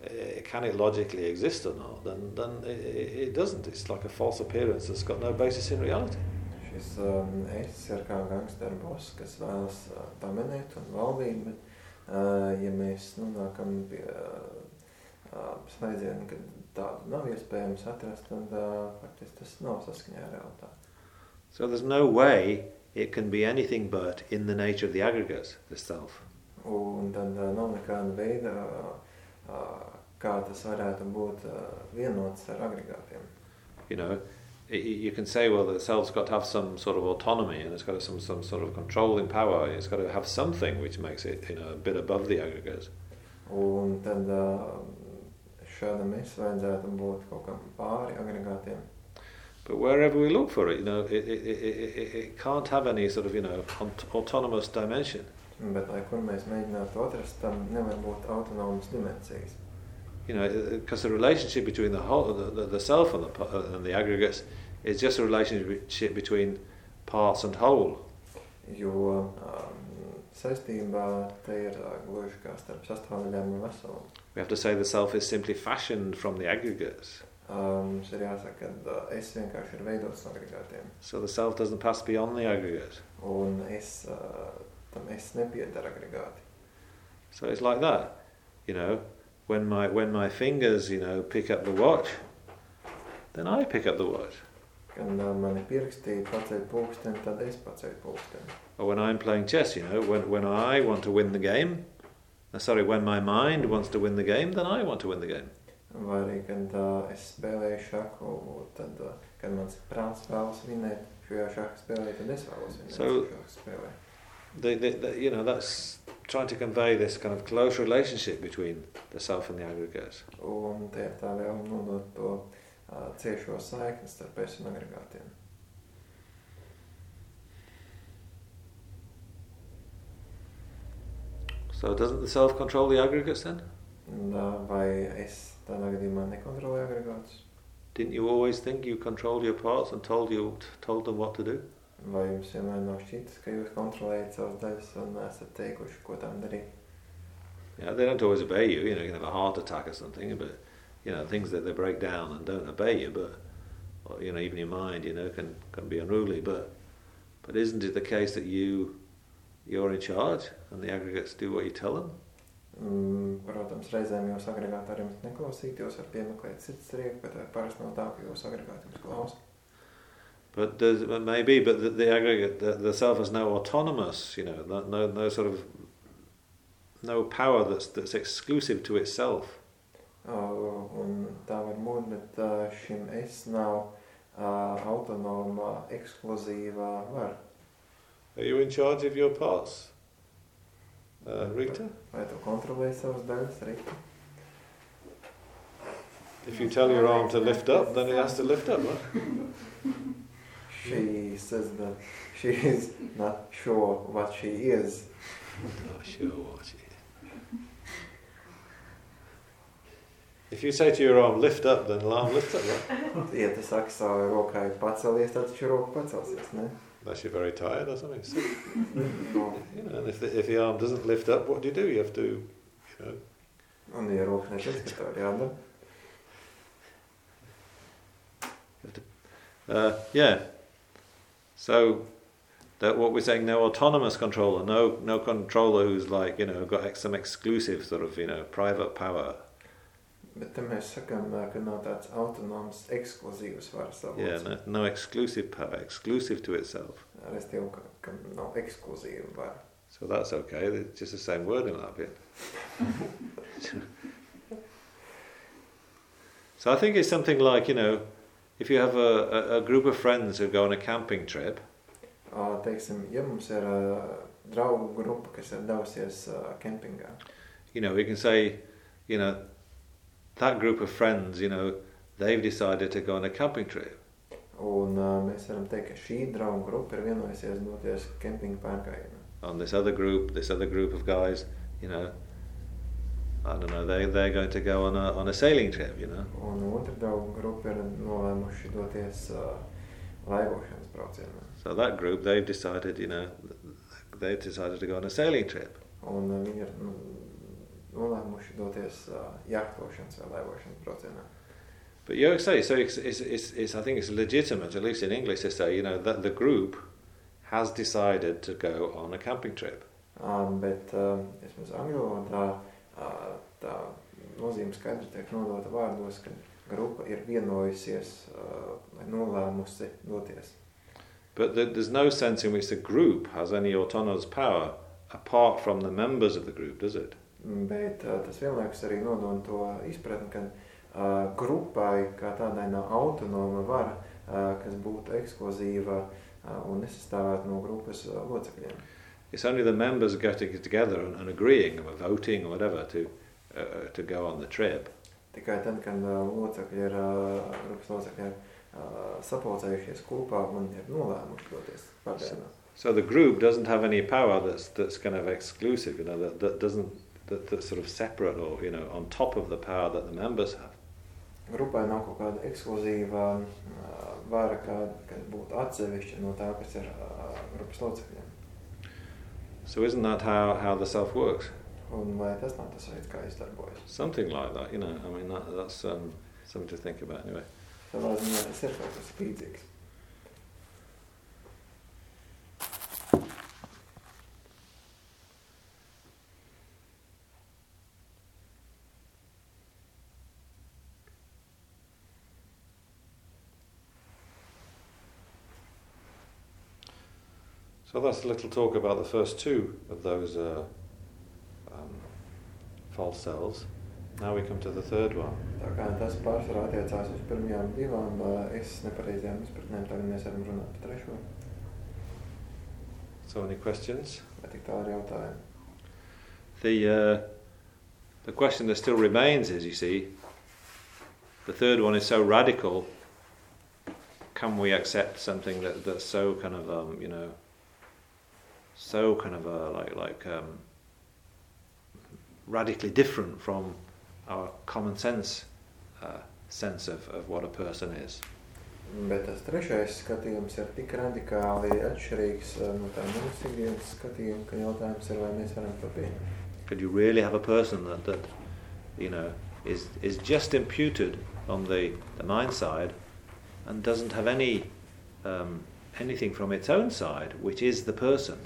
uh, can it logically exist or not? Then then it it doesn't. It's like a false appearance that's got no basis in reality. Šis um, es ir kā gangsteru boss, kas vēlas uh, dominēt un valdīt, bet uh, ja mēs nonākam pie uh, uh, slēdziena, ka tādu nav iespējams atrast, tad uh, faktiski tas nav saskaņā ar realitāti. So there's no way it can be anything but in the nature of the aggregates, the self. Un tad uh, nav nekāda veida, uh, uh, kā tas varētu būt uh, vienots ar agregātiem. You know, you can say, well, the self's got to have some sort of autonomy and it's got to have some, some sort of controlling power. It's got to have something which makes it, you know, a bit above the aggregates. Un tad uh, šādam es vajadzētu būt kaut kam pāri agregātiem. But wherever we look for it, you know, it, it, it, it, it- it can't have any sort of, you know, aut- autonomous dimension. Bet, lai kur mēs mēģinātu atrast, tam nevar būt autonomas dimensijas. You know, because the relationship between the whole, the, the, the self and the, uh, and the aggregates is just a relationship between parts and whole. Jo um, saistībā te ir gluži kā starp sastāvdaļām un veselumu. We have to say the self is simply fashioned from the aggregates. Um, ir jāsaka, ka es vienkārši ir veidots no agregātiem. So the self doesn't pass beyond the aggregate. Un es, uh, tam es agregāti. So it's like that, you know. When my when my fingers, you know, pick up the watch, then I pick up the watch. Kad uh, mani pierakstīja paceļ pulksteni, tad es paceļu pulksteni. Or when I'm playing chess, you know, when when I want to win the game, uh, sorry, when my mind wants to win the game, then I want to win the game. Vai arī, kad uh, es spēlēju šahu, tad, uh, kad mans prāts vēlas vinēt šajā šaha spēlē, tad es vēlos vinēt So- šajā spēlē. The, the, the, you know, that's trying to convey this kind of close relationship between the self and the aggregates. Un ir tā nodot to uh, ciešo saikni starp es un agregātiem. So doesn't the self control the aggregates then? Uh, vai es tādā gadījumā nekontrolēju agregātus? Didn't you always think you controlled your parts and told you told them what to do? Vai jums vienmēr nav šķitis, ka jūs kontrolējat savas daļas un esat teikuši, ko tam darīt? Yeah, they don't always obey you. You know, you can have a heart attack or something, but you know things that they break down and don't obey you. But or, you know, even your mind, you know, can can be unruly. But but isn't it the case that you you're in charge and the aggregates do what you tell them? Mm, protams, reizēm jūs agregāti arī jums neklausīt, jūs varat piemeklēt riepas, bet vai parasti nav tā, ka jūs agregāti jums klausa. But there's, but maybe, but the, the aggregate, the, the self is no autonomous. You know, no, no no sort of no power that's that's exclusive to itself. Uh, un tā var bet uh, šim es nav uh, autonoma, ekskluzīvā vara. Are you in charge of your parts, uh, Rita? Vai tu kontrolē savas daļas arī? If you tell your arm to lift up, then it has to lift up, right? She says that she is not sure what she is. Oh, sure, what it is. If you say to your arm, lift up, then the arm lifts up, right? Ja tu saki savai rokai pacelies, tad taču roka pacelsies, ne? Unless you're very tired or something. So, you know, and if the, if the arm doesn't lift up, what do you do? You have to, you know, Un ja roka netiek, tad tev ir jādara. uh, yeah. So that what we're saying, no autonomous controller, no no controller who's like you know got ex- some exclusive sort of you know private power. Bet mēs sakām, ka nav tāds autonoms, ekskluzīvs varas Yeah, no, no exclusive power, exclusive to itself. Restīvi, ka, ka nav ekskluzīva vara. So that's okay. It's just the same word in bit. so I think it's something like you know, if you have a, a, a group of friends who go on a camping trip, Ā, Teiksim, ja mums ir ā, draugu grupa, kas ir devusies ā, kempingā, you know, we can say, you know, that group of friends, you know, they've decided to go on a camping trip. un ā, mēs varam teikt, ka šī draugu grupa ir vienojusies doties kempinga pārgājienā. On this other group, this other group of guys, you know, I don't know, they they're going to go on a on a sailing trip, you know. Un otra draugu grupa ir nolēmuši doties ā, laivošanas braucienā. So that group, they've decided, you know, they've decided to go on a sailing trip. Un ā, viņi ir nu, nolēmuši doties ā, jahtošanas vai laivošanas braucienā. But you say so. It's, it's, it's, it's I think it's legitimate, at least in English, to say, you know, that the group has decided to go on a camping trip. Ā, Bet ā, vismaz angļu valodā ā, tā nozīme skaidri tiek nodota vārdos, ka grupa ir vienojusies vai nolēmusi doties. But there- there's no sense in which the group has any autonomous power apart from the members of the group, does it? Bet ā, tas vienlaikus arī nodod to izpratni, ka ā, grupai kā tādai nav autonoma vara, ā, kas būtu ekskluzīva ā, un nesastāvētu no grupas locekļiem. It's only the members getting together and, and agreeing or voting or whatever to uh, uh, to go on the trip. Tikai tad, kad ā, locekļi ir, ā, grupas locekļi ir ā, sapulcējušies kopā un ir nolēmuši doties pārgājienā. So the group doesn't have any power that's that's kind of exclusive, you know, that, that doesn't that, that's sort of separate or you know on top of the power that the members have. Grupai nav kaut kāda ekskluzīva ā, vara, kāda, kas būtu atsevišķa no tā, kas ir ā, grupas locekļiem. So isn't that how, how the self works? Un vai tas nav tas veids, kā izdarbojas? Something like that, you know. I mean, that, that's um, something to think about anyway. Savā ziņā tas ir kaut kas līdzīgs. So that's a little talk about the first two of those uh, um, false selves. Now we come to the third one. Tā kā tas pārsvarā attiecās uz pirmajām divām uh, es nepareizajām izpratnēm, tagad mēs varam runāt par trešo. So, any questions? Vai tik tā ir jautājumi? The, uh, the question that still remains is, you see, the third one is so radical. Can we accept something that, that's so kind of, um, you know, so kind of uh, like like um, radically different from our common sense uh, sense of, of what a person is? Bet tas trešais skatījums ir tik radikāli atšķirīgs uh, no tā mūsu ikdienas skatījuma, ka jautājums ir, vai mēs varam to pieņemt. Could you really have a person that, that you know, is, is just imputed on the, the mind side and doesn't have any um, anything from its own side, which is the person?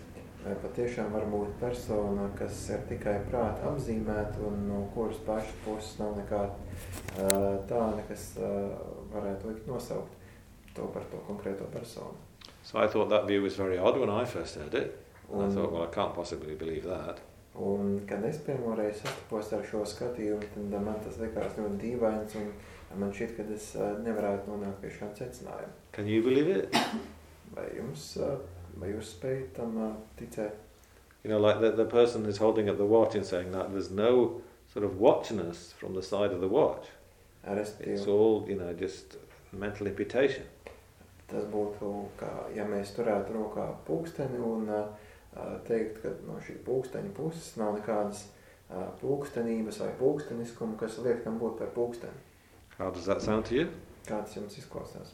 Vai patiešām var būt persona, kas ir tikai prāta apzīmēta un no kuras pašas puses nav nekāda uh, tāda, kas varētu likt nosaukt to par to konkrēto personu. So I thought that view was very odd when I first heard it. And I Un, thought, well, I can't possibly believe that. un kad es pirmo reizi sastapos ar šo skatījumu, tad man tas likās ļoti dīvains un man šķiet, ka es nevarētu nonākt pie šāda secinājuma. Can you believe it? Vai jums, uh, vai jūs spējat tam uh, ticēt? You know, like the, the person is holding up the watch and saying that there's no sort of watchiness from the side of the watch. It's Respektīvi, all, you know, just mental imputation. tas būtu kā, ja mēs turētu rokā pulksteni un uh, uh, teikt, ka no šī pulksteņa puses nav nekādas uh, pulkstenības vai pulksteniskuma, kas liek tam būt par pulksteni. How does that sound to you? Kā tas jums izklausās?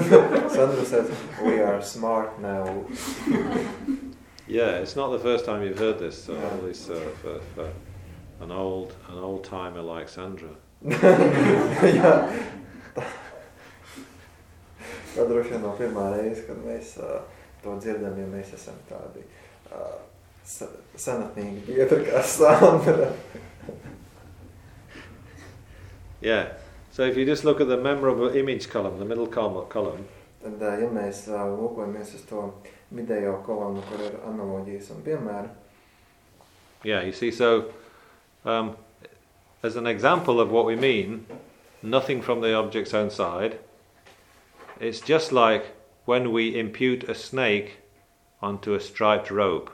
Sandra says, we are smart now. Yeah, it's not the first time you've heard this. So Yeah. at least uh, for, for an old an old timer like Sandra. Jā. Tā droši vien nav pirmā reize, kad mēs uh, to dzirdam, ja mēs esam tādi uh, sa- senatnīgi biedri kā Sandra. Yeah. So if you just look at the memorable image column, the middle column, Tad, ja mēs lūkojamies uz to vidējo kolonu, kur ir analoģijas un piemēri, yeah, you see. So um, as an example of what we mean, nothing from the object's own side. It's just like when we impute a snake onto a striped rope.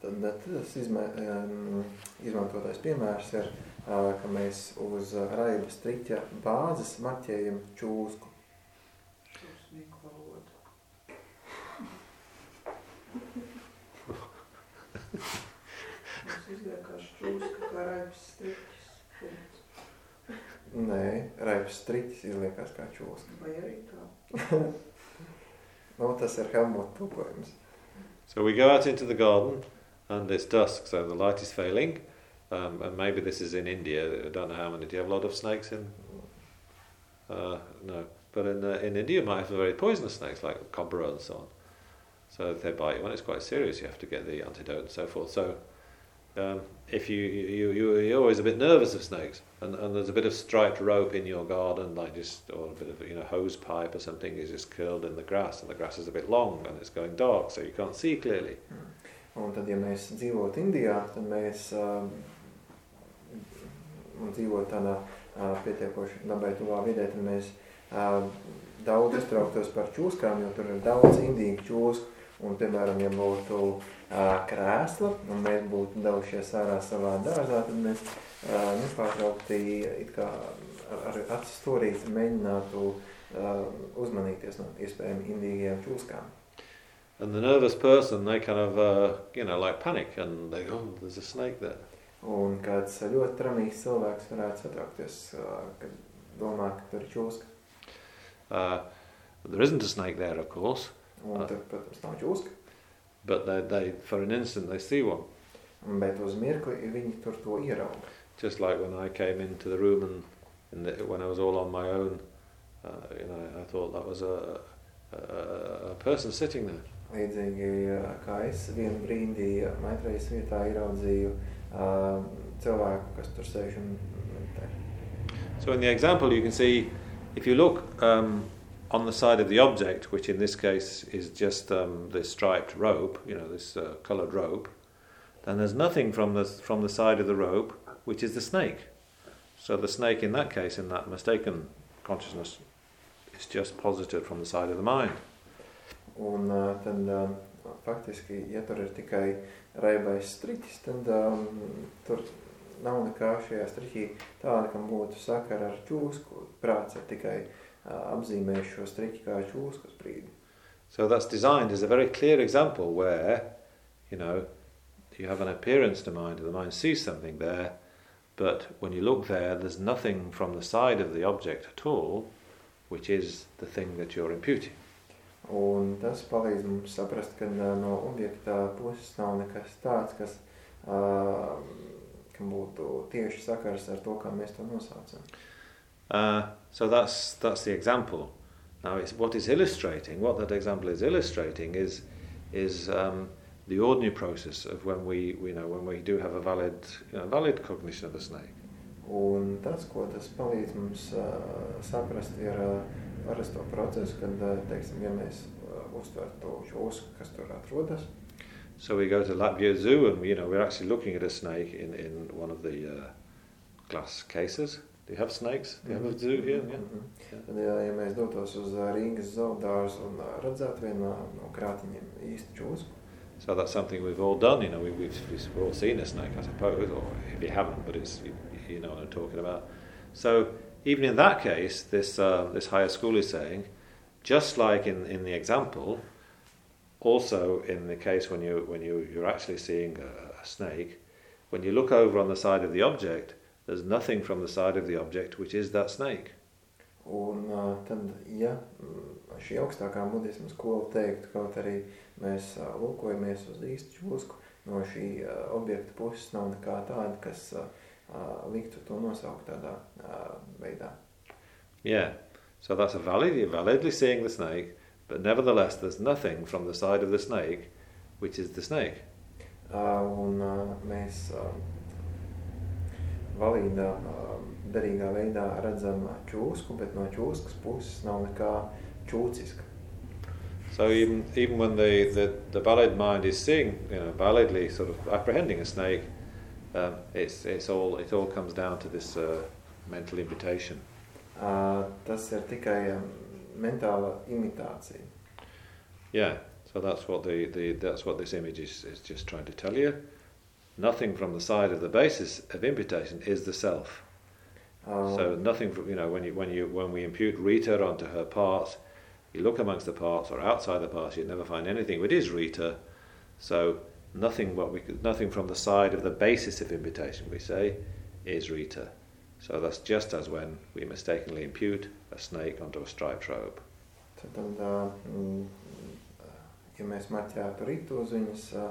tad uh, tas izmē, um, izmantotais piemērs ir, ka mēs uz uh, raiba striķa bāzes marķējam čūsku. Šausmīgu valodu. Mums izliekās čūska kā raips striķis. Punkts. Nē, raiba striķis izliekās kā čūska. Vai arī tā? Nu, tas ir Helmuta tulkojums. So we go out into the garden, and it's dusk, so the light is failing. Um, and maybe this is in India. I don't know how many. Do you have a lot of snakes in? Uh, no, but in uh, in India, you might have very poisonous snakes like cobra and so on. So if they bite you, when it's quite serious, you have to get the antidote and so forth. So um, if you you you you're always a bit nervous of snakes, and, and there's a bit of striped rope in your garden, like just or a bit of you know hose pipe or something is just curled in the grass, and the grass is a bit long and it's going dark, so you can't see clearly. Un tad, ja mēs dzīvotu Indijā, tad mēs un dzīvotu tādā pietiekoši dabai tuvā vidē, tad mēs daudz iztrauktos par čūskām, jo tur ir daudz indīgu čūsku. Un, piemēram, ja būtu krēsla un mēs būtu devušies ārā savā dārzā, tad mēs nepārtraukti it kā ar, acis stūrīt mēģinātu uzmanīties no iespējami indīgajām čūskām. And the nervous person, they kind of, uh, you know, like panic and they go, oh, there's a snake there. Un kāds ļoti tramīgs cilvēks varētu satraukties, kad domā, ka tur ir čūska. Uh, there isn't a snake there, of course, Un Ah. tur, protams, nav čūska. but they, they, for an instant, they see one. Bet uz mirkli viņi tur to ierauga. Just like when I came into the room and in the, when I was all on my own, uh, you know, I thought that was a, a, a person sitting there. Līdzīgi kā es vienu brīdī maitrejas vietā ieraudzīju uh, cilvēku, kas tur sēž un meditē. So in the example, you can see if you look um, on the side of the object, which in this case is just um, this striped rope, you know, this uh, coloured rope, then there's nothing from the from the side of the rope, which is the snake. So the snake, in that case, in that mistaken consciousness, is just posited from the side of the mind. Un uh, tad um, faktiski, ja tur ir tikai raibais striķis, tad um, tur nav nekā šajā striķī tāda, kam būtu sakara ar čūsku. Prāts ir tikai uh, apzīmējis šo striķi kā čūsku uz brīdi. So that's designed as a very clear example where, you know, you have an appearance to mind, the mind sees something there, but when you look there, there's nothing from the side of the object at all, which is the thing that you're imputing. Un tas palīdz mums saprast, ka no objekta puses nav nekas tāds, kas uh, būtu tieši sakars ar to, kā mēs to nosaucam. Uh, so that's that's the example. Now, it's what is illustrating, what that example is illustrating, is is um, the ordinary process of when we, we know when we do have a valid you know, valid cognition of a snake. Un tas, ko tas palīdz mums uh, saprast, ir uh, parasto procesu, kad, uh, teiksim, ja mēs uh, uztvertu čūsku, kas tur atrodas, So we go to Latvia Zoo and you know we're actually looking at a snake in, in one of the uh, glass cases. Do you have snakes? Do you have a zoo here? Yeah. Mhm. Tad, ja, ja mēs dotos uz Rīgas zoodārzu un uh, redzētu vienā no krātiņiem īstu čūsku, So that's something we've all done. You know, we, we've, we've all seen a snake, I suppose, or if you haven't, but it's you, you know what I'm talking about. So even in that case, this uh, this higher school is saying, just like in, in the example, also in the case when you when you you're actually seeing a, a snake, when you look over on the side of the object, there's nothing from the side of the object which is that snake. Un uh, tad, ja mm, šī augstākā budisma skola teiktu, kaut arī mēs uh, lūkojamies uz īstu čūsku, no šī uh, objekta puses nav nekā tāda, kas uh, liktu to nosaukt tādā uh, veidā. Yeah. So that's a valid, you're validly seeing the snake, but nevertheless there's nothing from the side of the snake which is the snake. Uh, un uh, mēs uh, valīdā, uh, derīgā veidā redzam čūsku, bet no čūskas puses nav nekā čūciska. So even even when the, the, the valid mind is seeing, you know, validly sort of apprehending a snake, um, it's it's all it all comes down to this uh, mental imputation. Uh, tas ir tikai um, mentāla imitācija. Yeah. So that's what the, the that's what this image is, is just trying to tell you. Nothing from the side of the basis of imputation is the self. Uh, So nothing from you know when you when you when we impute Rita onto her parts, you look amongst the parts or outside the parts, you'd never find anything which is Rita. So nothing what we nothing from the side of the basis of imputation we say is Rita. So that's just as when we mistakenly impute a snake onto a striped robe. Tad, ja mēs marķētu rītu uh,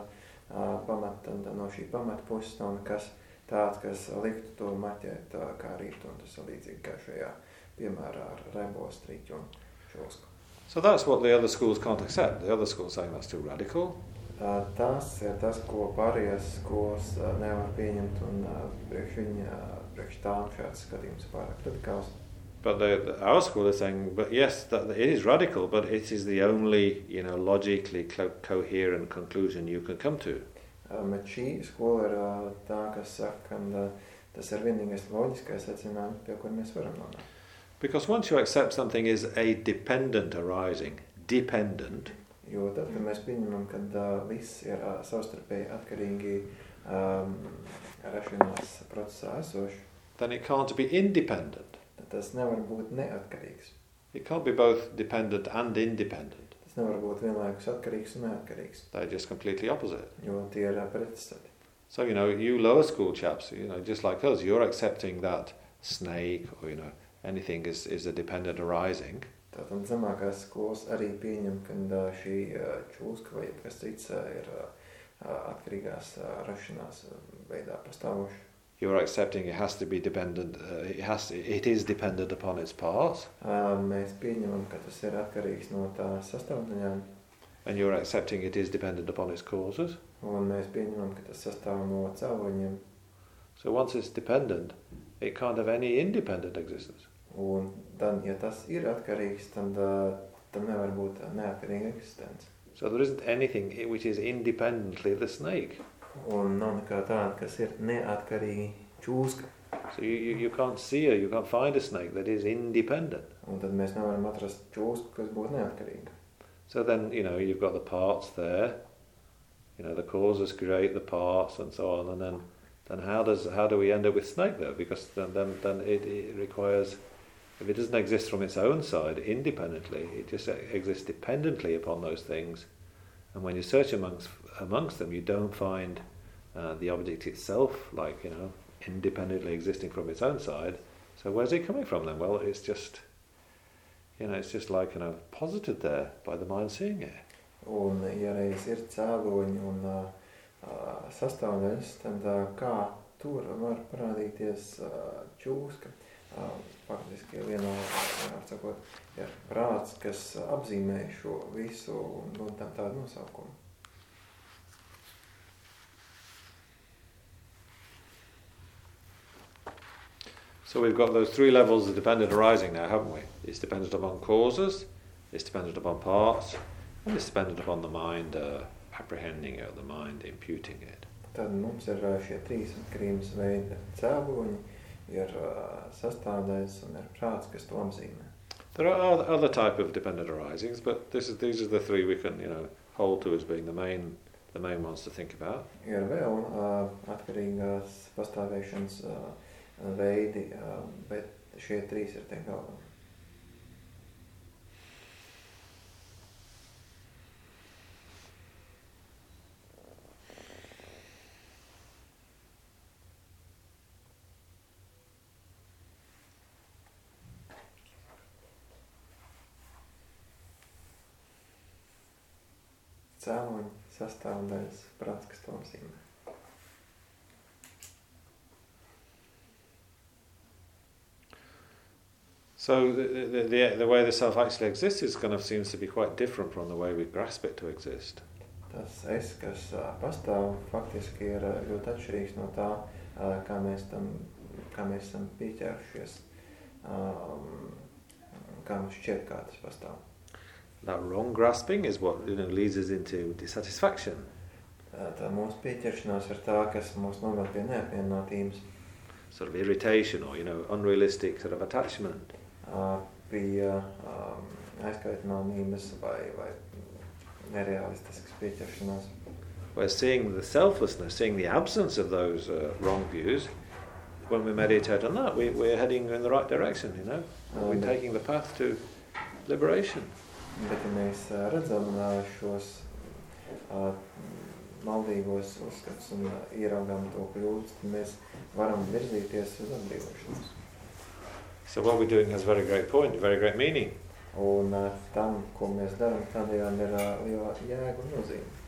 uh, tad no šī pamata puses nav nekas tāds, kas liktu to marķēt uh, kā rītu, un tas ir līdzīgi kā šajā piemērā ar rebo striķu un čosku. So that's what the other schools can't accept. The other schools saying that's too radical. Tas ir tas, ko pārējās skolas nevar pieņemt, un priekš viņa, priekš tām šāds skatījums pārāk radikāls. But the, our school is saying, but yes, that, it is radical, but it is the only, you know, logically co- coherent conclusion you can come to. Bet šī skola ir tā, kas saka, ka tas ir vienīgais loģiskais secinājums, pie kur mēs varam nonākt. Because once you accept something is a dependent arising, dependent, Jo tad, kad mēs pieņemam, ka uh, viss ir uh, savstarpēji atkarīgi um, rašanās procesā esoši, then it can't be independent. tad tas nevar būt neatkarīgs. It can't be both dependent and independent. Tas nevar būt vienlaikus atkarīgs un neatkarīgs, They're just completely opposite. jo tie ir uh, pretstati. So, you know, you lower school chaps, you know, just like us, you're accepting that snake or, you know, anything is, is a dependent arising. Tātad zemākās skolas arī pieņem, ka šī čūska vai kas cits ir atkarīgās rašanās veidā. You're accepting it has to be dependent, uh, it, has to, it is dependent upon its parts, Uh, Mēs pieņemam, ka tas ir atkarīgs no tā sastāvdaļām, and you're accepting it is dependent upon its causes. un mēs pieņemam, ka tas sastāv no cēloņiem. So once it's dependent, it can't have any independent existence. Un tad, ja tas ir atkarīgs, tad uh, tam nevar būt uh, neatkarīga eksistence. So there isn't anything which is independently the snake. Un nav nekā tāda, kas ir neatkarīgi čūska. So you, you, you can't see her, you can't find a snake that is independent. Un tad mēs nevaram atrast čūsku, kas būtu neatkarīga. So then, you know, you've got the parts there, you know, the causes create the parts and so on, and then, then how does how do we end up with snake there? Because then then, then it, it requires if it doesn't exist from its own side independently, it just exists dependently upon those things. And when you search amongst amongst them, you don't find uh, the object itself, like you know, independently existing from its own side. So where's it coming from then? Well, it's just you know, it's just like you know, posited there by the mind seeing it. Un, ja reiz ir cēloņi un uh, uh, sastāvdaļas, tad uh, kā tur var parādīties uh, čūska? Uh, faktiski vienā vienmēr sakot, ir prāts, kas apzīmē šo visu un dod tam tādu nosaukumu. So we've got those three levels of dependent arising now, haven't we? It's dependent upon causes, it's dependent upon parts, and it's dependent upon the mind uh, apprehending it, the mind imputing it. Tad mums ir uh, šie trīs atkarības veidi - cēloņi, ir uh, sastāvdaļas un ir prāts, kas to apzīmē. There are other- other type of dependent arisings, but this is, these are the three we can, you know, hold to as being the main, the main ones to think about. Ir vēl uh, atkarīgās pastāvēšanas uh, veidi, uh, bet šie trīs ir tie galvenie. Cēloņi, sastāvdaļas, prāts, kas to apzīmē. So the, the, the, way the self actually exists is kind of seems to be quite different from the way we grasp it to exist. Tas es, kas pastāv, faktiski ir ļoti atšķirīgs no tā, kā mēs tam, kā mēs esam pieķērušies, um, kā mums šķiet, kā tas pastāv. That wrong grasping is what you know leads us into dissatisfaction. Tā mūsu pieķeršanās ir tā, kas mūs noved pie neapmierinātības, sort of irritation or you know unrealistic sort of attachment. ā, pie um, aizkaitināmības vai, vai nerealistiskas pieķeršanās. Seeing the selflessness, seeing the absence of those uh, wrong views. When we meditate on that, we, we're heading in the right direction, you know. We're Um, taking the path to liberation. Bet, ja mēs redzam šos maldīgos uzskatus un ieraugām to kļūdas, tad mēs varam virzīties uz atbrīvošanos. So what we're doing has a very great point, very great meaning. Un tam, ko mēs darām, tādējādi ir liela jēga un nozīme.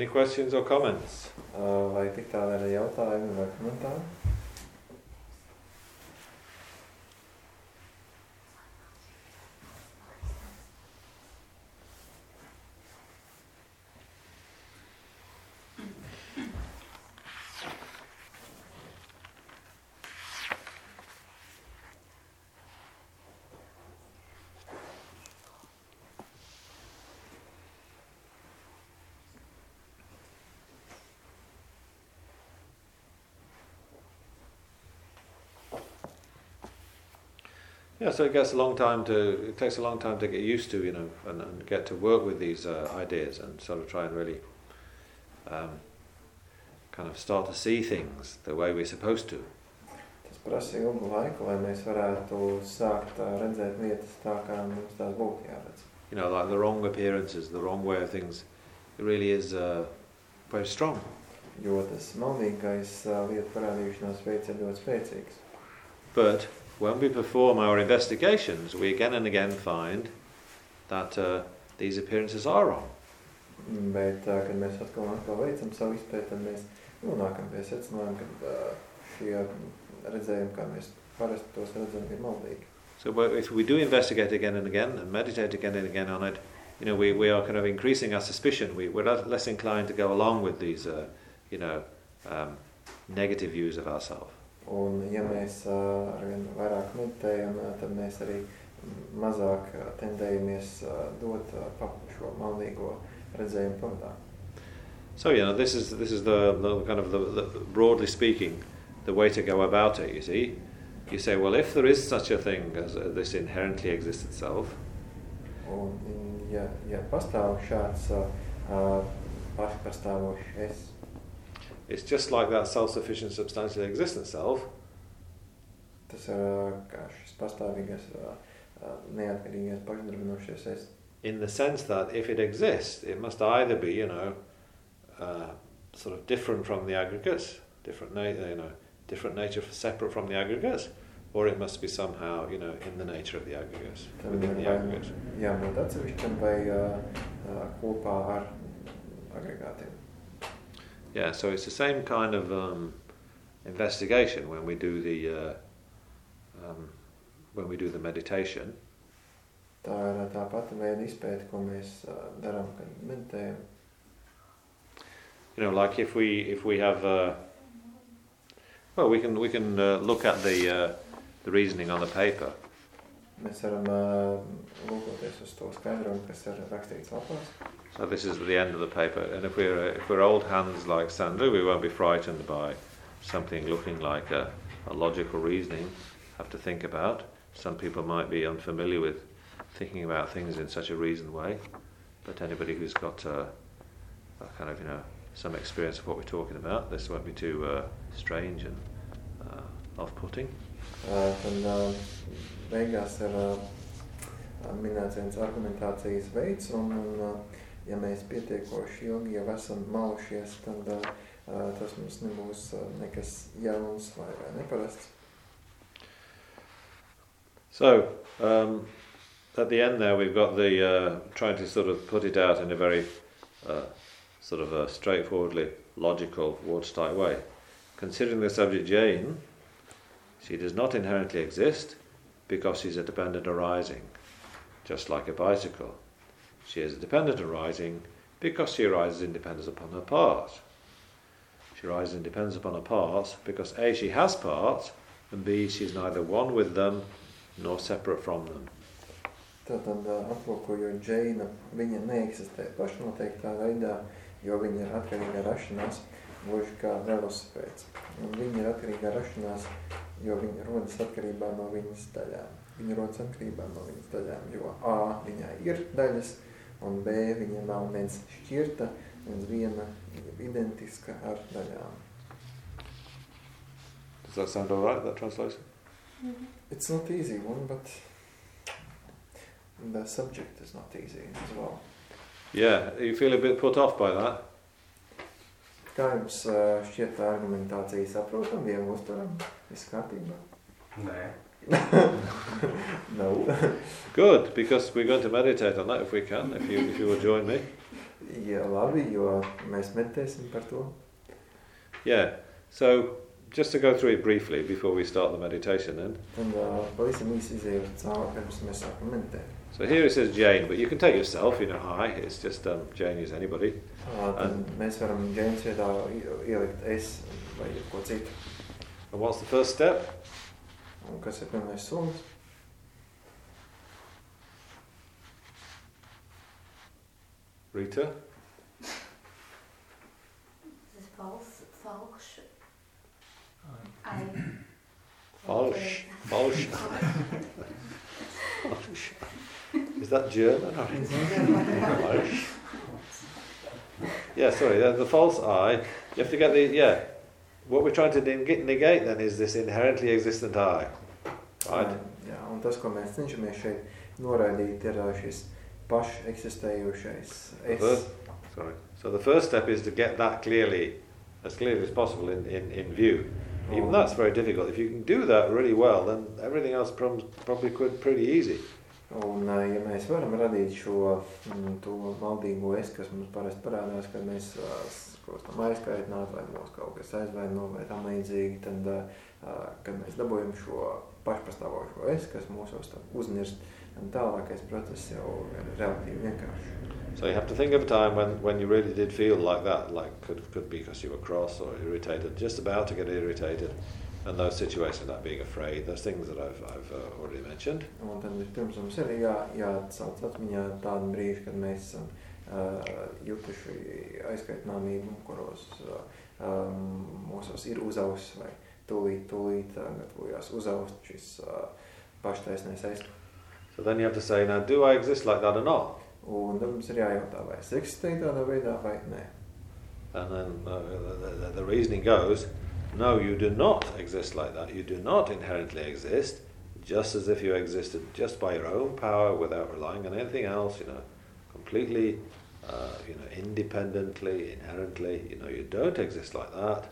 Any questions or comments? Ā, Vai tik tāda ir jautājumi vai komentāri? Yeah, so it gets a long time to it takes a long time to get used to, you know, and, and get to work with these uh, ideas and sort of try and really um, kind of start to see things the way we're supposed to. Tas prasa ilgu laiku, lai mēs varētu sākt ā, redzēt lietas tā, kā mums tās būtu jāredz. You know, like the wrong appearances, the wrong way of things. It really is uh, very strong. Jo tas maldīgais ā, lietu parādīšanās veids ir ļoti spēcīgs. But when we perform our investigations, we again and again find that uh, these appearances are wrong. Bet, ā, kad mēs atkal un atkal veicam savu izpēti, tad mēs nonākam pie secinājuma, ka ā, šie redzējumi, kā mēs parasti tos redzam, ir maldīgi. So if we do investigate again and again and meditate again and again on it, you know, we, we are kind of increasing our suspicion. We, we're less less inclined to go along with these, uh, you know, um, negative views of ourselves. Un, ja mēs arvien vairāk meditējam, tad mēs arī mazāk tendējamies dot šo maldīgo redzējumu pamatā. So you know, this is this is the, the kind of the, the broadly speaking, the way to go about it. You see, you say, well, if there is such a thing as uh, this inherently existent self, Un, ja, ja pastāv šāds uh, pašpastāvošs es, it's just like that self-sufficient, substantially existent self. tas ir uh, kā šis pastāvīgais, uh, uh, neatkarīgais pašdarbinošais es. in the sense that if it exists, it must either be, you know, uh, sort of different from the aggregates, different, na- you know, different nature, separate from the aggregates, or it must be somehow, you know, in the nature of the aggregates, within the aggregates. nu jābūt atsevišķam vai uh, uh, kopā ar agregātiem. Yeah, so it's the same kind of um, investigation when we do the uh, um, when we do the meditation. Tā ir tā pati veida izpēte, ko mēs uh, darām, kad meditējam. You know, like if we if we have, uh, well, we can we can uh, look at the uh, the reasoning on the paper. Mēs varam uh, lūkoties uz to skaidrojumu, kas ir rakstīts lapās. So this is the end of the paper, and if we're if we're old hands like Sandra, we won't be frightened by something looking like a, a logical reasoning. Have to think about. Some people might be unfamiliar with thinking about things in such a reasoned way, but anybody who's got a, a kind of you know some experience of what we're talking about, this won't be too uh, strange and uh, off-putting. Tad beigās ir minēts argumentācijas veids, un, un ja mēs pietiekoši ilgi jau esam tad tas mums nebūs nekas jauns vai neparasts. So, um, at the end there, we've got the uh, trying to sort of put it out in a very uh, sort of a straightforwardly logical, watertight way. Considering the subject Jane, she does not inherently exist because she's a dependent arising, just like a bicycle. She is a dependent arising because she arises in dependence upon her parts. She arises in dependence upon her parts because A, she has parts, and B, she's neither one with them nor separate from them. Tātad, uh, aplūkojot Džeina, viņa neeksistē pašnoteiktā veidā, jo viņa ir atkarīga rašanās, gluži kā velosipēds. Un viņa ir atkarīga rašanās, jo viņa rodas atkarībā no viņas daļām. Viņa rodas atkarībā no viņas daļām, jo A viņai ir daļas, un B viņa nav nec šķirta, nec viena identiska ar daļām. Does that sound all right, that translation? It's not easy one, but the subject is not easy as well. Yeah, you feel a bit put off by that? Kā jums ā, šķiet tā argumentācija saprotam, viegli uztveram, viss kārtībā? Nē. no. Good, because we're going to meditate on that if we can, if you, if you will join me. Jā, labi, jo mēs meditēsim par to. Yeah, so just to go through it briefly before we start the meditation then. Tad uh, pavisam īsi izējot cauri, pirms mēs sākam meditēt. So here it says Jane, but you can take yourself, you know, hi, it's just um, Jane is anybody. Uh, tad mēs varam Džeinas vietā ielikt es vai ko citu. And what's the first step? Un kas ir pirmais solis? Rita? Das ist falsch. Falsch. Ein. Falsch. Falsch. Falsch. Is that German or Falsch? Yeah, sorry, the, the false I. You have to get the, yeah. What we're trying to neg- negate then is this inherently existent I. Right? Jā, un tas, ko mēs cenšamies šeit noraidīt, ir šis pašeksistējošais es. Sorry. So the first step is to get that clearly, as clearly as possible in, in, in view. Even that's very difficult. If you can do that really well, then everything else probably could pretty easy. Un, eh, ja mēs varam radīt šo mm, maldīgo es, kas mums parasti parādās, kad mēs eh, aizkaitināti vai kaut kas aizvaino vai tam līdzīgi, tad, ā, kad mēs dabūjam šo pašpastāvošo es, kas uznirst, Un tālākais process jau ir relatīvi vienkāršs. So you have to think of a time when, when you really did feel like that, like could, could be because you were cross or irritated, just about to get irritated, and those situations like being afraid, those things that I've, I've uh, already mentioned. Un tad vispirms mums ir jā, jāatsauc atmiņā tādu brīži, kad mēs esam uh, jutuši aizkaitināmību, kuros uh, um, mūsos ir uzausis vai tūlīt, tūlīt uh, gatavojās uzaust šis uh, paštaisnais aiz. So then you have to say, now, do I exist like that or not? Un tad mums ir jājautā, vai es eksistēju tādā veidā vai nē. And then uh, the, the, the reasoning goes, no, you do not exist like that. You do not inherently exist, just as if you existed just by your own power, without relying on anything else. You know, completely, uh, you know, independently, inherently. You know, you don't exist like that.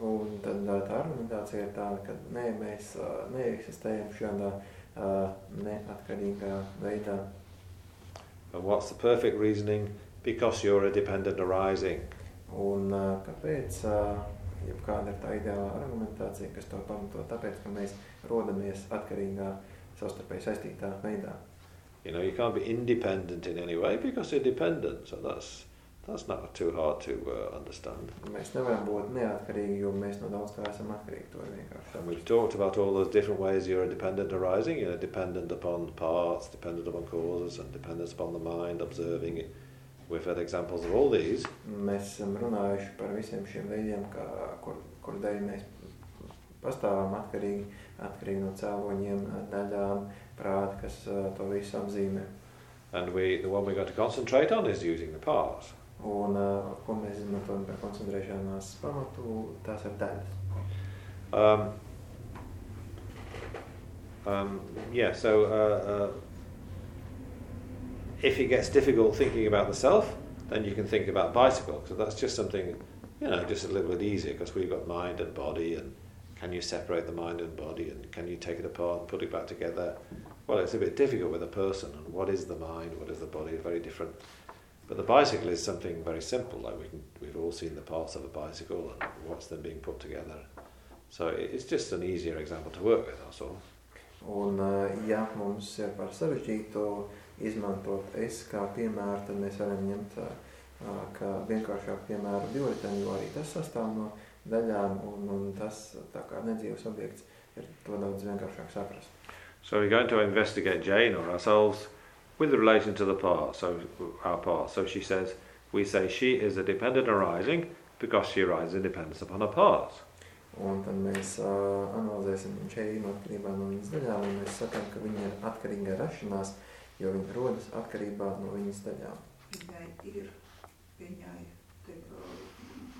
Un tad tā argumentācija ir tāda, ka nē, mēs uh, neeksistējam šādā uh, neatkarīgā veidā. And what's the perfect reasoning? Because you're a dependent arising. Un uh, kāpēc? Uh, jebkāda ir tā ideālā argumentācija, kas to pamato, tāpēc, ka mēs rodamies atkarīgā, savstarpēji saistītā veidā. You know, you can't be independent in any way because you're dependent. So that's that's not too hard to uh, understand. Mēs nevaram būt neatkarīgi, jo mēs no daudz kā esam atkarīgi. To ir vienkārši. And we've talked about all those different ways you're a dependent arising. You know, dependent upon parts, dependent upon causes, and dependent upon the mind, observing it. We've had examples of all these. Mēs esam runājuši par visiem šiem veidiem, kā, kur, kur dēļ mēs pastāvam atkarīgi, atkarīgi no cēloņiem, daļām, prāta, kas to visu apzīmē. And we, the one we're going to concentrate on is using the parts. Un uh, ko mēs izmantojam par koncentrēšanās pamatu, tās ir daļas. Um, um, yeah, so uh, uh, if it gets difficult thinking about the self, then you can think about bicycle. So that's just something, you know, just a little bit easier because we've got mind and body, and can you separate the mind and body, and can you take it apart and put it back together? Well, it's a bit difficult with a person, and what is the mind, what is the body, very different. But the bicycle is something very simple. Like we can, we've all seen the parts of a bicycle and watched them being put together. So it's just an easier example to work with. That's all. Un, uh, ja mums ir par sarežģītu izmantot es kā piemēru, tad mēs varam ņemt uh, uh, kā vienkāršāku piemēru divriteni, jo arī tas sastāv no daļām, un, un tas tā kā nedzīvs objekts ir to daudz vienkāršāk saprast. So we're going to investigate Jane or ourselves with relation to the part. So our part. So she says, we say she is a dependent arising because she arises in dependence upon her parts. Un tad mēs uh, analizēsim šeit atkarībā no viņas daļām, un mēs sakām, ka viņa ir atkarīga rašanās, jo viņa rodas atkarībā no viņas daļām. Viņai ir, viņai te, uh,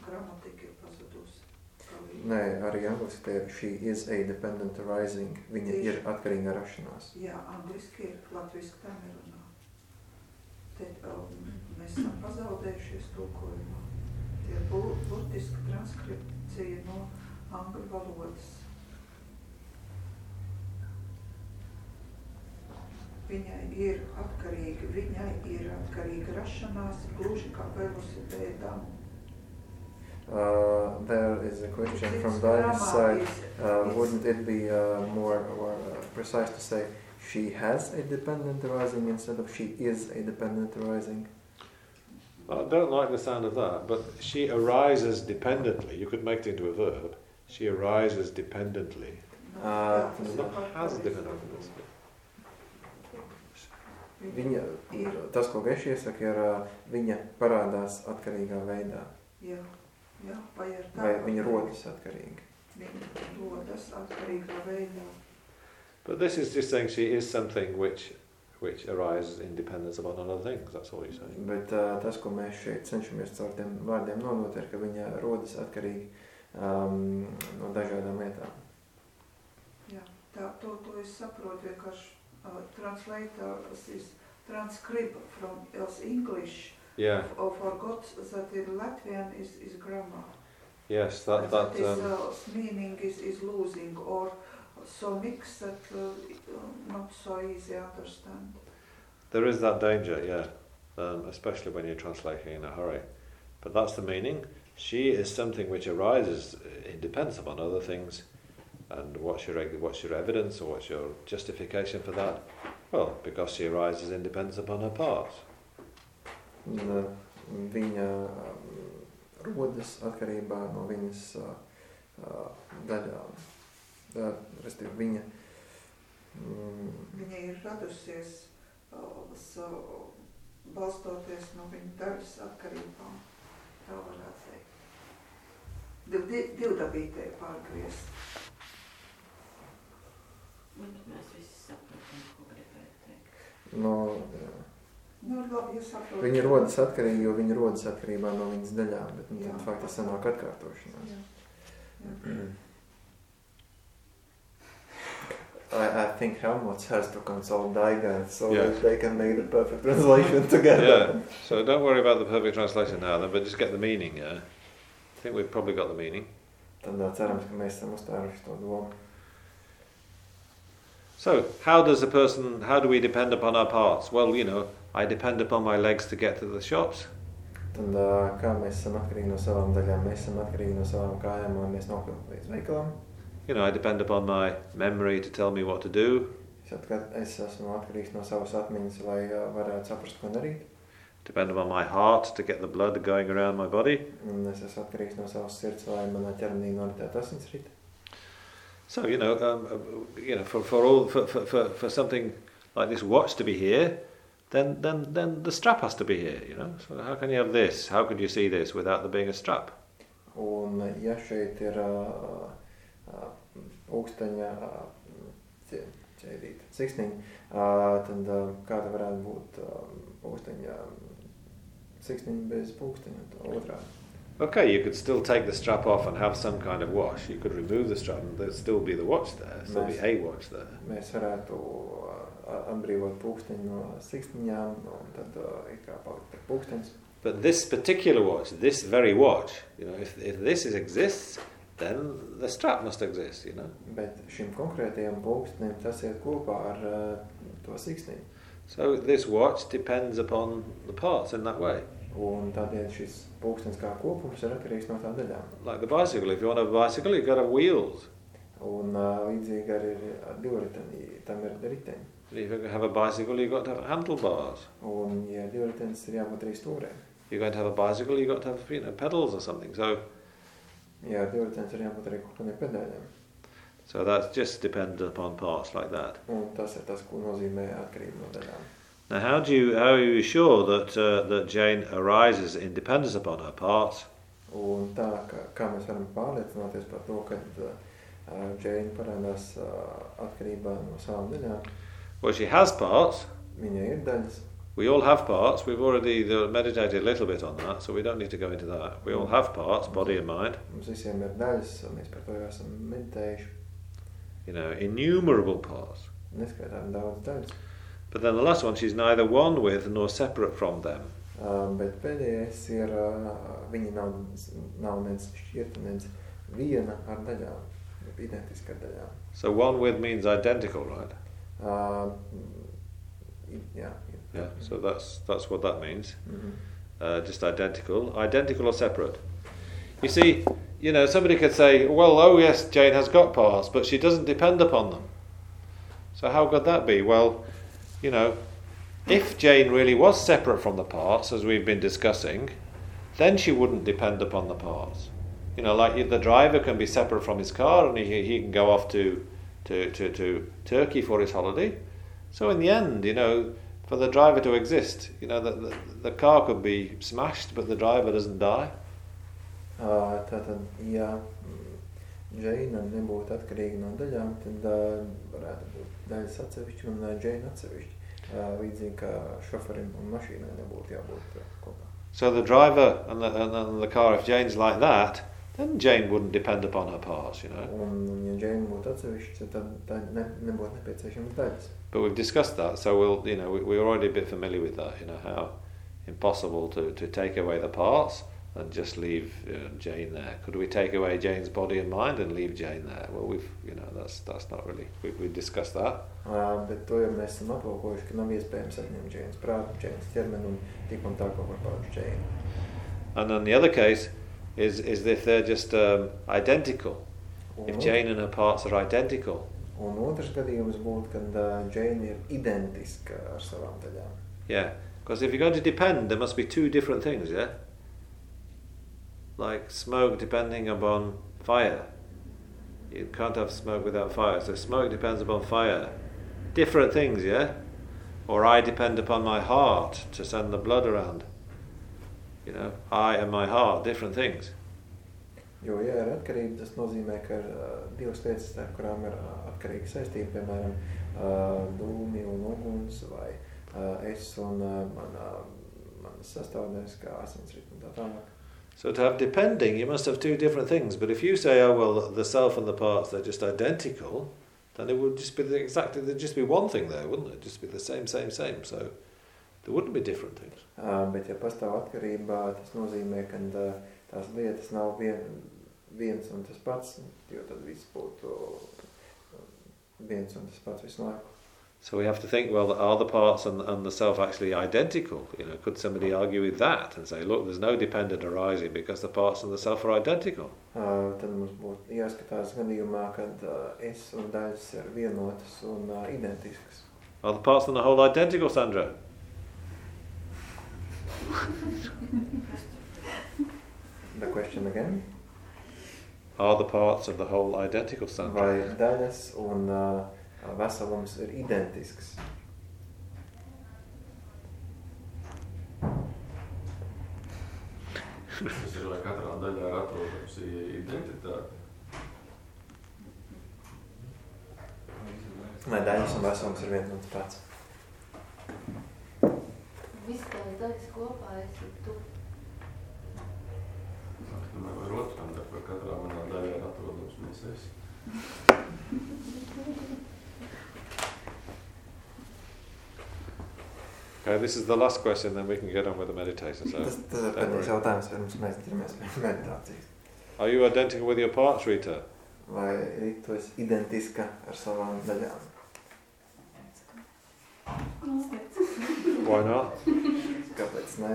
gramatika ir pazudusi. Viņa- Nē, arī angliski ir she is a dependent arising, viņa Tieši. ir atkarīga rašanās. Jā, angliski ir, latviski tā nerunā. Te, um, mēs esam pazaudējušies tulkojumā. Tie burtiski transkripcija no angļu valodas. Viņai ir atkarīga, viņai ir atkarīga rašanās, gluži kā velosipēdam. Uh, there is a question from Daivas grammar side. Uh, wouldn't it be uh, more, more uh, precise to say she has a dependent arising instead of she is a dependent arising? I don't like the sound of that, but she arises dependently. You could make it into a verb. She arises dependently. Nu, Ā, jā, tas It's ir not has pareizi. dependent. Viņa, ir, tas, ko Geši iesaka, ir uh, viņa parādās atkarīgā veidā, jā, jā, vai ir tā, vai viņa rodas atkarīgi. Viņa rodas atkarīgā veidā. But this is just saying she is something which, which arises in dependence upon other things. That's all you're saying. Bet uh, tas, ko mēs šeit cenšamies caur tiem vārdiem nodot, ir, ka viņa rodas atkarīgi um, no dažādām lietām. Jā, tā, to, to es saprotu vienkārši. Uh, translators is transcribe from else English Yeah. or forgot that in Latvian is, is grammar. Yes. That that. is, Um, uh, meaning is, is losing or so mixed that uh, not so easy understand. There is that danger, yeah, um, especially when you're translating in a hurry. But that's the meaning. She is something which arises in dependence upon other things, and what's your what's your evidence or what's your justification for that? Well, because she arises in dependence upon her parts. Un, uh, viņa um, rodas atkarībā no viņas uh, uh, daļām. Tā, respektīvi, viņa mm, Viņa ir radusies uh, balstoties no viņa daļas atkarībām. Tā varētu teikt. Div, di, divdabītē pārgriezt. Bet mēs visi saprotam, ko gribēju teikt. no, jā. Nu, labi, viņa rodas atkarīgi, jo viņa rodas atkarībā no viņas daļām, bet nu, tad faktiski sanāk atkārtošanās. Jā. Jā. I, I think Helmuts has to consult Daigan so Yeah. that they can make the perfect translation together. Yeah. So don't worry about the perfect translation now, then, but just get the meaning. Yeah. I think we've probably got the meaning. Tad cerams, ka mēs esam uztēruši to domu. So, how does a person, how do we depend upon our parts? Well, you know, I depend upon my legs to get to the shops. Tad, uh, kā mēs esam atkarīgi no savām daļām, mēs esam atkarīgi no savām kājām, lai mēs nokļūtu līdz veikalam. You know, I depend upon my memory to tell me what to do. Es, atkat, es esmu atkarīgs no savas atmiņas, lai uh, varētu saprast, ko darīt. Depend upon my heart to get the blood going around my body. Un es esmu atkarīgs no savas sirds, lai manā ķermenī noritētu asinsrite. So, you know, um, uh, you know, for, for all for, for, for, something like this watch to be here, then, then then the strap has to be here. You know, so how can you have this? How could you see this without there being a strap? Un, ja šeit ir uh, uh, ūksteņa uh, ķē- ķēdīte, siksniņa, uh, tad uh, kāda varētu būt uh, ūksteņa siksniņa bez pūksteņa otrādi. Okay, you could still take the strap off and have some kind of watch. You could remove the strap and there'd still be the watch there, still be a watch there. Mēs varētu atbrīvot no siksniņām, un tad it kā palikt ar. But this particular watch, this very watch, you know, if, if this is, exists, then the strap must exist, you know. Bet šim konkrētajam pūkstenim tas iet kopā ar uh, to siksniņu. So this watch depends upon the parts in that way. Un tādēļ šis pūkstens kā kopums ir atkarīgs no tā daļām. Like the bicycle, if you want a bicycle, you've got have wheels. Un uh, līdzīgi arī ir ar divriteni, tam ir riteņi. If you have a bicycle, you've got to have handlebars. Un, ja divritenis, ir jābūt arī stūrēm. You're going to have a bicycle, you've got to have you know pedals or something. So Ja divritenis, ir jābūt arī kaut kādiem pedāļiem. so that's just dependent upon parts like that. Un tas ir tas, ko nozīmē atkarība no daļām. Now, how do you how are you sure that uh, that Jane arises in dependence upon her parts? Un tā, kā, kā mēs varam pārliecināties par to, ka uh, parādās uh, atkarībā no savām daļām. Well, she has parts. Viņai ir daļas, We all have parts. We've already uh, meditated a little bit on that, so we don't need to go into that. We all have parts, body and mind. mums visiem ir daļas, un mēs par to jau esam meditējuši. You know, innumerable parts. Neskaitām daudz daļas. But then the last one, she's neither one with nor separate from them. Uh, bet pēdējais ir, uh, viņi nav, nav nec šķirta, nec viena ar daļām, identiska ar daļām. So one with means identical, right? Uh, jā, Yeah. So that's that's what that means. Mhm. Uh, just identical, identical or separate. You see, you know, somebody could say, well, oh yes, Jane has got parts, but she doesn't depend upon them. So how could that be? Well, you know, if Jane really was separate from the parts, as we've been discussing, then she wouldn't depend upon the parts. You know, like the driver can be separate from his car and he, he can go off to, to, to, to Turkey for his holiday. So in the end, you know, for the driver to exist, you know, the, the, the car could be smashed, but the driver doesn't die. Tātad, ja Džeina nebūtu atkarīga no daļām, tad varētu būt atsevišķi un Džeina atsevišķi. Līdzīgi kā šoferim un mašīnai nebūtu jābūt kopā. So the driver and the, and, and the car, if Jane's like that, then Jane wouldn't depend upon her parts, you know. Un, ja Džeina būtu atsevišķi, tad tā ne, nebūtu nepieciešamas daļas. But we've discussed that, so we'll, you know, we, we're already a bit familiar with that, you know, how impossible to, to take away the parts and just leave uh, Jane there. Could we take away Jane's body and mind and leave Jane there? Well, we've, you know, that's that's not really. We, we discussed that. Uh, bet to jau mēs esam aplūkojuši, ka nav iespējams atņemt Džeinas prātu, Džeinas ķermeni un tik un tā kaut kur palikt Džeina. And then the other case is is if they're just um, identical. If Jane and her parts are identical, Un otrs gadījums būtu, kad uh, Džeina ir identiska ar savām daļām. Yeah, because if you're going to depend, there must be two different things, yeah? Like smoke depending upon fire. You can't have smoke without fire, so smoke depends upon fire. Different things, yeah? Or I depend upon my heart to send the blood around. You know, I and my heart, different things. Jo, ja ir atkarība, tas nozīmē, ka uh, divas lietas, starp kurām ir uh, atkarīga saistība, piemēram, uh, dūmi un uguns, vai uh, es un uh, mana, manas sastāvdaļas, kā asinsritu un tā tālāk. So to have depending, you must have two different things. But if you say, oh well, the self and the parts they're just identical, then it would just be exactly there'd just be one thing there, wouldn't it? Just be the same, same, same. So there wouldn't be different things. Uh, bet, ja pastāv atkarība, tas nozīmē, ka uh, tās lietas nav vien, viens un tas pats, jo tad viss būtu viens un tas pats visu laiku. So we have to think, well, are the parts and, and the self actually identical? You know, could somebody argue with that and say, look, there's no dependent arising because the parts and the self are identical? Uh, tad mums būtu jāskatās gadījumā, kad uh, es un daļas ir vienotas un uh, identiskas. Are the parts and the whole identical, Sandra? The question again. Are the parts of the whole identical, Sandra? Vai daļas un uh, veselums ir identisks? Tas ir, lai katrā daļā ir atrodams identitāte. Vai daļas un veselums ir viens un tas pats? Viss tās daļas kopā esi tu. Tomēr var otrām, ka katrā manā daļā ir atrodams mēs esi. Okay, this is the last question, then we can get on with the meditation. So, Tas, tas ir pēdējais jautājums, pirms mēs ķeramies pie meditācijas. are you identical with your parts, Rita? Vai esi identiska ar savām daļām? Why not? Kāpēc ne?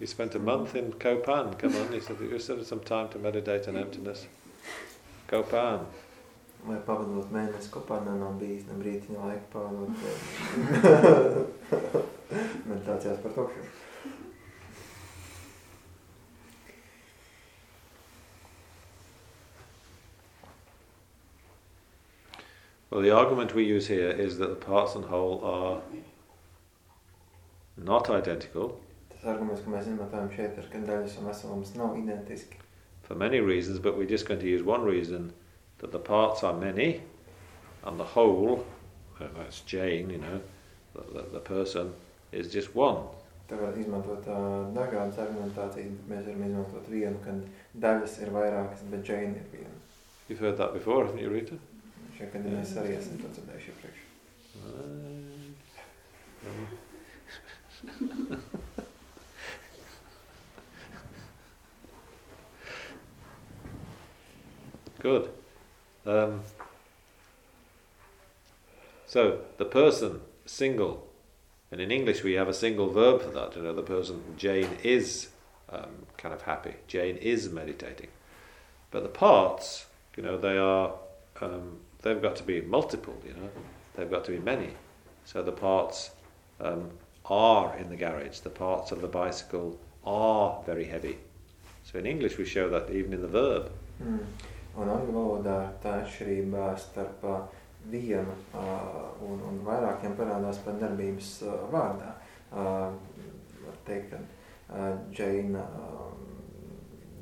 You spent a month in Kopan. Come on, you said you said some time to meditate on emptiness. Kopan. Vai pavadot mēnesi kopā nav bijis ne brītiņa laika pavadot meditācijās par tukšumu. Well, the argument we use here is that the parts and whole are not identical Tas arguments, ko mēs izmantojam šeit, ir, ka daļas un veselums nav identiski. For many reasons, but we're just going to use one reason that the parts are many and the whole, uh, that's Jane, you know, the, the, the person, is just one. Tā var izmantot uh, dažādas argumentācijas, bet mēs varam izmantot vienu, kad daļas ir vairākas, bet džēna ir viena. You've heard that before, haven't you, Rita? Šeit, kad mēs arī esam to dzirdējuši iepriekš. Good. Um, so the person single, and in English we have a single verb for that. You know, the person Jane is um, kind of happy. Jane is meditating, but the parts, you know, they are um, they've got to be multiple. You know, they've got to be many. So the parts um, are in the garage. The parts of the bicycle are very heavy. So in English we show that even in the verb. Mm. Un angļu valodā tā atšķirība starp vienu un, un vairākiem parādās pat darbības vārdā. Var teikt, ka Džeina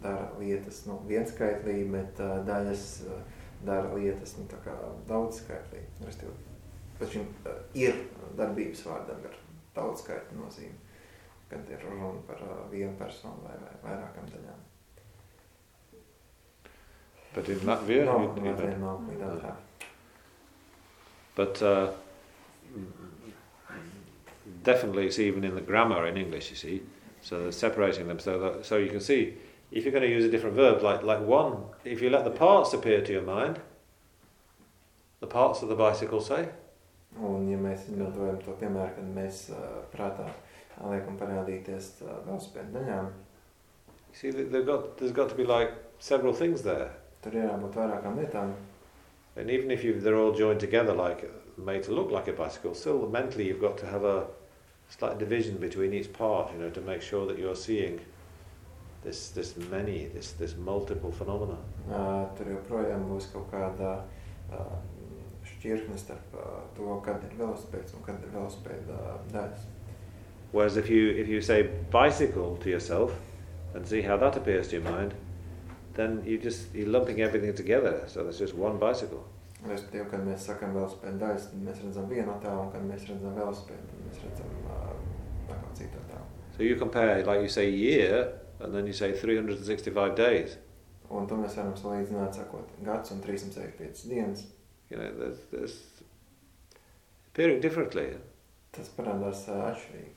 dara lietas nu, vienskaitlī, bet daļas dara lietas nu, daudzskaitlī. Restīvi, pēc šim ir darbības vārdam ar daudzskaitli nozīmi, kad ir runa par vienu personu vai, vai vairākām daļām. But in Latvia, Nav, you, Latvijā know, nav līdz tā. but uh, definitely it's even in the grammar in English. You see, so they're separating them. So that, so you can see if you're going to use a different verb, like like one, if you let the parts appear to your mind, the parts of the bicycle say, Un, ja mēs izmantojam to piemēru, kad mēs uh, prātā liekam parādīties uh, velospēdu daļām. You see, they've got, there's got to be like several things there. Tur ir jābūt vairākām lietām. And even if you, they're all joined together, like made to look like a bicycle, still mentally you've got to have a slight division between each part, you know, to make sure that you're seeing this, this many, this, this multiple phenomena. Uh, tur joprojām būs kaut kāda uh, šķirkne starp uh, to, kad ir velospēds un kad ir velospēda uh, daļas. Whereas if you, if you say bicycle to yourself and see how that appears to your mind, then you just, you're lumping everything together, so there's just one bicycle. Kad mēs sakām velospēdu daļas, tad mēs redzam vienu attēlu, un kad mēs redzam velospēdu, tad mēs redzam uh, citu attēlu. So you compare, like you say, year, and then you say 365 days. Un to mēs varam salīdzināt, sakot, gads un 365 dienas. You know, there's, there's appearing differently, Tas parādās uh, atšķirīgi,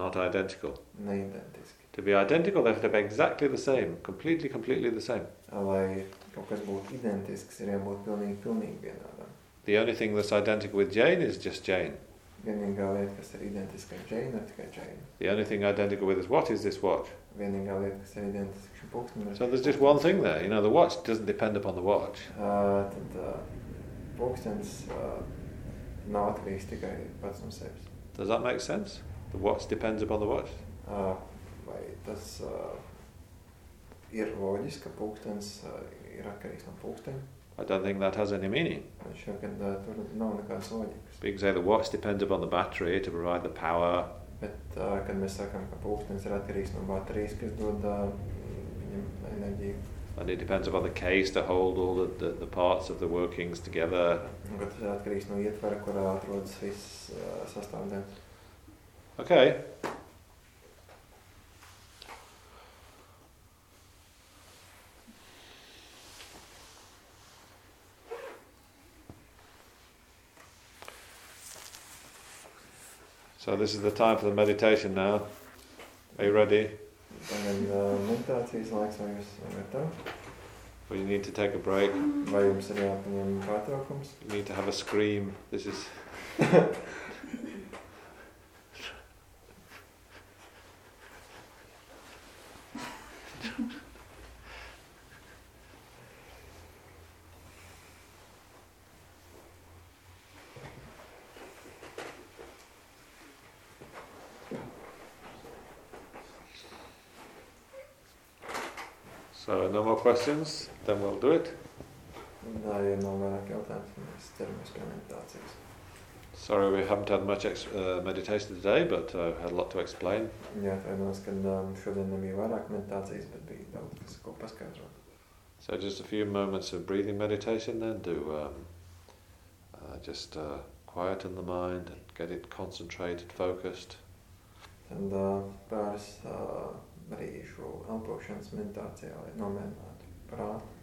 not identical. neidentiski. To be identical, they have to be exactly the same, completely, completely the same. Lai kaut kas būtu identisks, ir jābūt pilnīgi, pilnīgi vienādam. The only thing that's identical with Jane is just Jane. Vienīgā lieta, kas ir identiska ar Džeinu, ir tikai Džeina. The only thing identical with his watch is this watch. Vienīgā lieta, kas ir identiska šim pulksnim, ir So there's just one thing there. You know, the watch doesn't depend upon the watch. Uh, uh, pulkstenis uh, nav atkarīgs tikai pats. Does that make sense? The watch depends upon the watch. Uh, vai tas uh, ir loģiski, ka pulkstenis uh, ir atkarīgs no pulksteņa? I don't think that has any meaning. Man šķiet, ka uh, tur nav nekādas loģikas. You can say the watch depends upon the battery to provide the power. Bet, uh, kad mēs sakām, ka pulkstenis ir atkarīgs no baterijas, kas dod uh, viņam enerģiju, And it depends upon the case to hold all the, the, the parts of the workings together. un ka tas ir atkarīgs no ietvara, kurā atrodas viss uh, sastāvdaļas. Okay. So this is the time for the meditation now. Are you ready? Uh, meditācijas laiks, vai jūs esat gatavi? Or you need to take a break? Vai jums ir jāpaņem pārtraukums? You need to have a scream. This is So no more questions, then we'll do it. Jā, nav vairāk jautājumu, tad ķeramies pie meditācijas. Sorry we haven't had much ex- uh, meditation today, but uh, had a lot to explain. Jā, atvainojos, ka um, šodien nebija vairāk meditācijas, bet bija daudz kas, ko paskaidrot. So just a few moments of breathing meditation then to um, uh, just uh, quieten the mind and get it concentrated, focused. Tad uh, pāris uh, brīžu elpošanas meditācijā, lai nomierinātu prātu.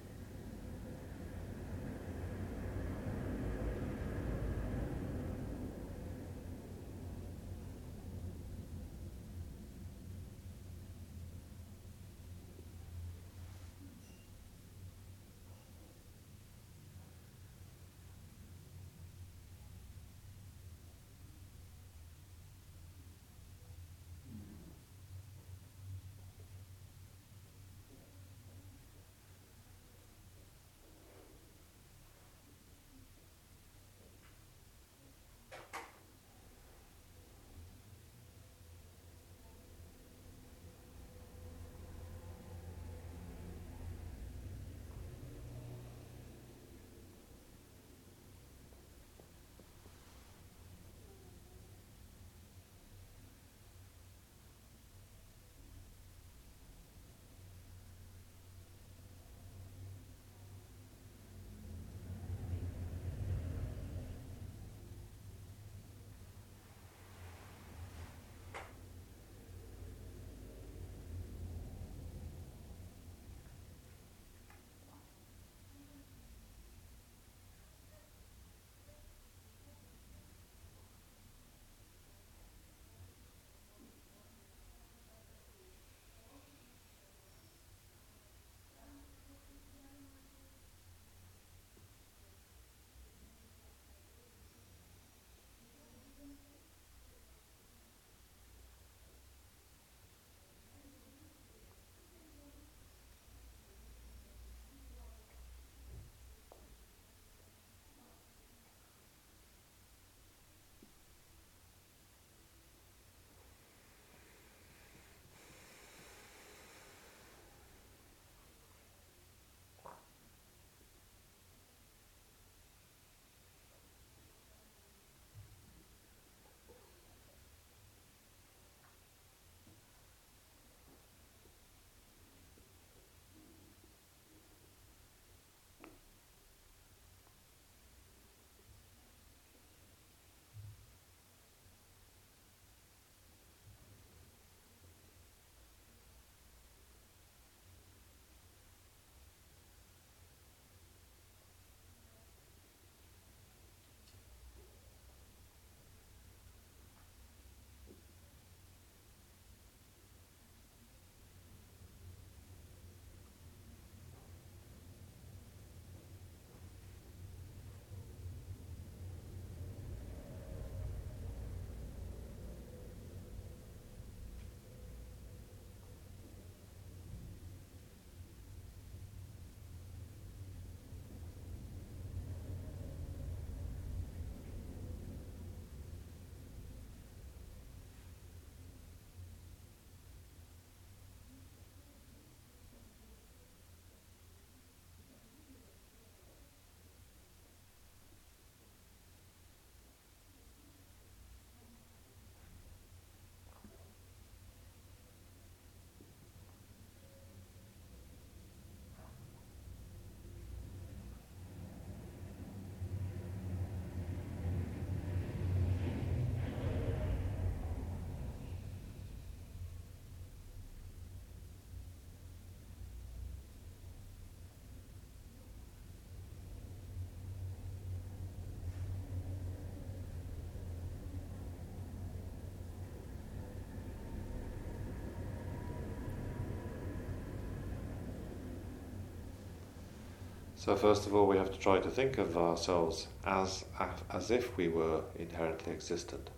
So first of all, we have to try to think of ourselves as as if we were inherently existent.